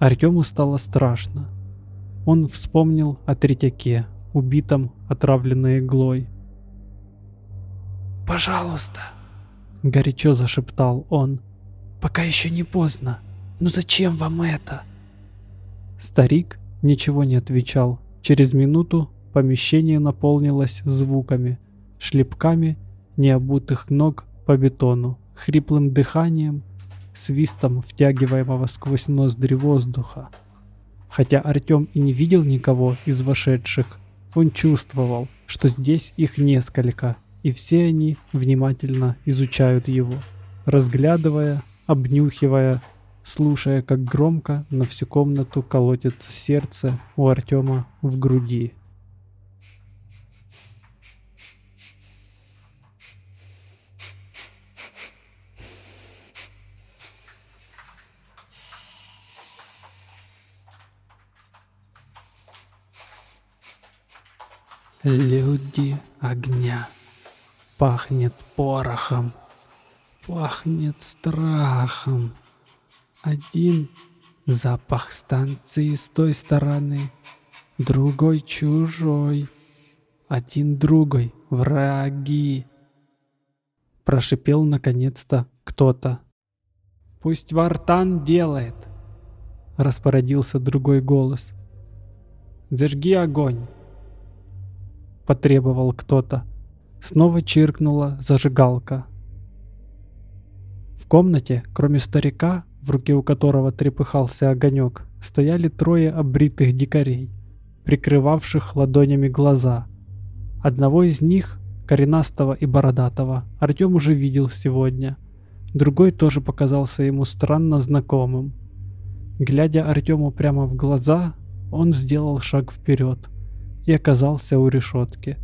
Артему стало страшно. Он вспомнил о Третьяке, убитом отравленной иглой. «Пожалуйста!» — горячо зашептал он. «Пока еще не поздно. Ну зачем вам это?» Старик ничего не отвечал. Через минуту помещение наполнилось звуками, шлепками необутых ног по бетону, хриплым дыханием свистом втягиваемого сквозь ноздри воздуха. Хотя Артем и не видел никого из вошедших, он чувствовал, что здесь их несколько, и все они внимательно изучают его, разглядывая, обнюхивая, слушая, как громко на всю комнату колотится сердце у Артема в груди. Люди огня. Пахнет порохом. Пахнет страхом. Один запах станции с той стороны, другой чужой. Один другой враги. Прошипел наконец-то кто-то. Пусть Вартан делает, распорядился другой голос. зажги огонь!» Потребовал кто-то. Снова чиркнула зажигалка. В комнате, кроме старика, в руке у которого трепыхался огонек, стояли трое обритых дикарей, прикрывавших ладонями глаза. Одного из них, коренастого и бородатого, Артем уже видел сегодня. Другой тоже показался ему странно знакомым. Глядя Артему прямо в глаза, он сделал шаг вперед и оказался у решетки.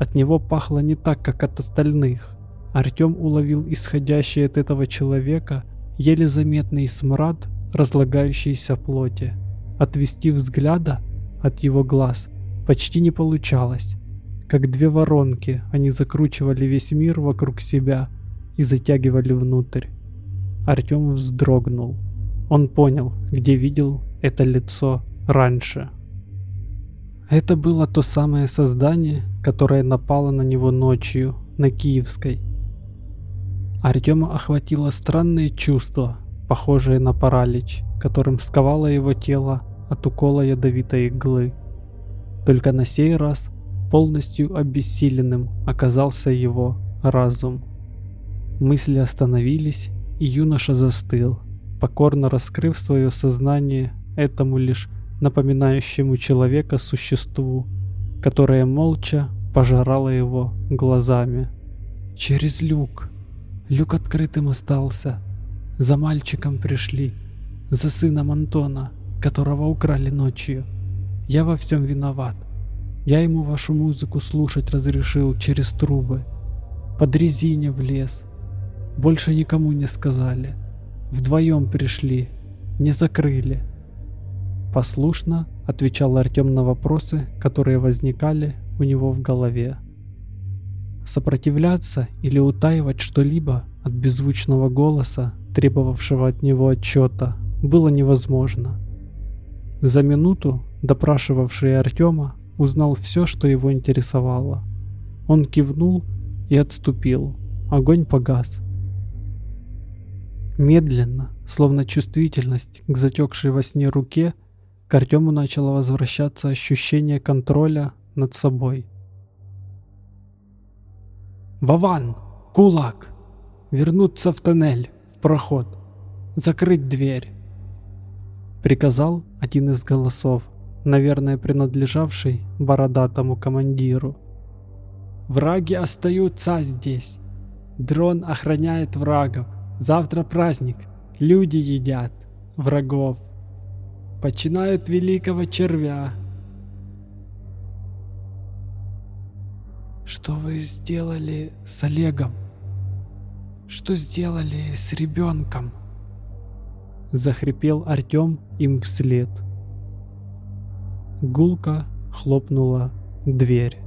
От него пахло не так, как от остальных. Артем уловил исходящий от этого человека еле заметный смрад разлагающейся плоти. Отвести взгляда от его глаз почти не получалось. Как две воронки, они закручивали весь мир вокруг себя и затягивали внутрь. Артем вздрогнул. Он понял, где видел это лицо раньше. Это было то самое создание, которое напало на него ночью на Киевской. Артема охватило странное чувство, похожее на паралич, которым сковало его тело от укола ядовитой иглы. Только на сей раз полностью обессиленным оказался его разум. Мысли остановились, и юноша застыл, покорно раскрыв свое сознание этому лишь напоминающему человека существу, которое молча пожирало его глазами. Через люк Люк открытым остался. За мальчиком пришли. За сыном Антона, которого украли ночью. Я во всем виноват. Я ему вашу музыку слушать разрешил через трубы. Под резине в лес. Больше никому не сказали. Вдвоем пришли. Не закрыли. Послушно отвечал Артем на вопросы, которые возникали у него в голове. Сопротивляться или утаивать что-либо от беззвучного голоса, требовавшего от него отчета, было невозможно. За минуту допрашивавший Артема узнал все, что его интересовало. Он кивнул и отступил. Огонь погас. Медленно, словно чувствительность к затекшей во сне руке, к Артему начало возвращаться ощущение контроля над собой. «Вован! Кулак! Вернуться в тоннель, в проход! Закрыть дверь!» Приказал один из голосов, наверное, принадлежавший бородатому командиру. «Враги остаются здесь. Дрон охраняет врагов. Завтра праздник. Люди едят врагов. Починают великого червя, Что вы сделали с Олегом? Что сделали с ребенком? Захрипел Артем им вслед. Гулка хлопнула дверь.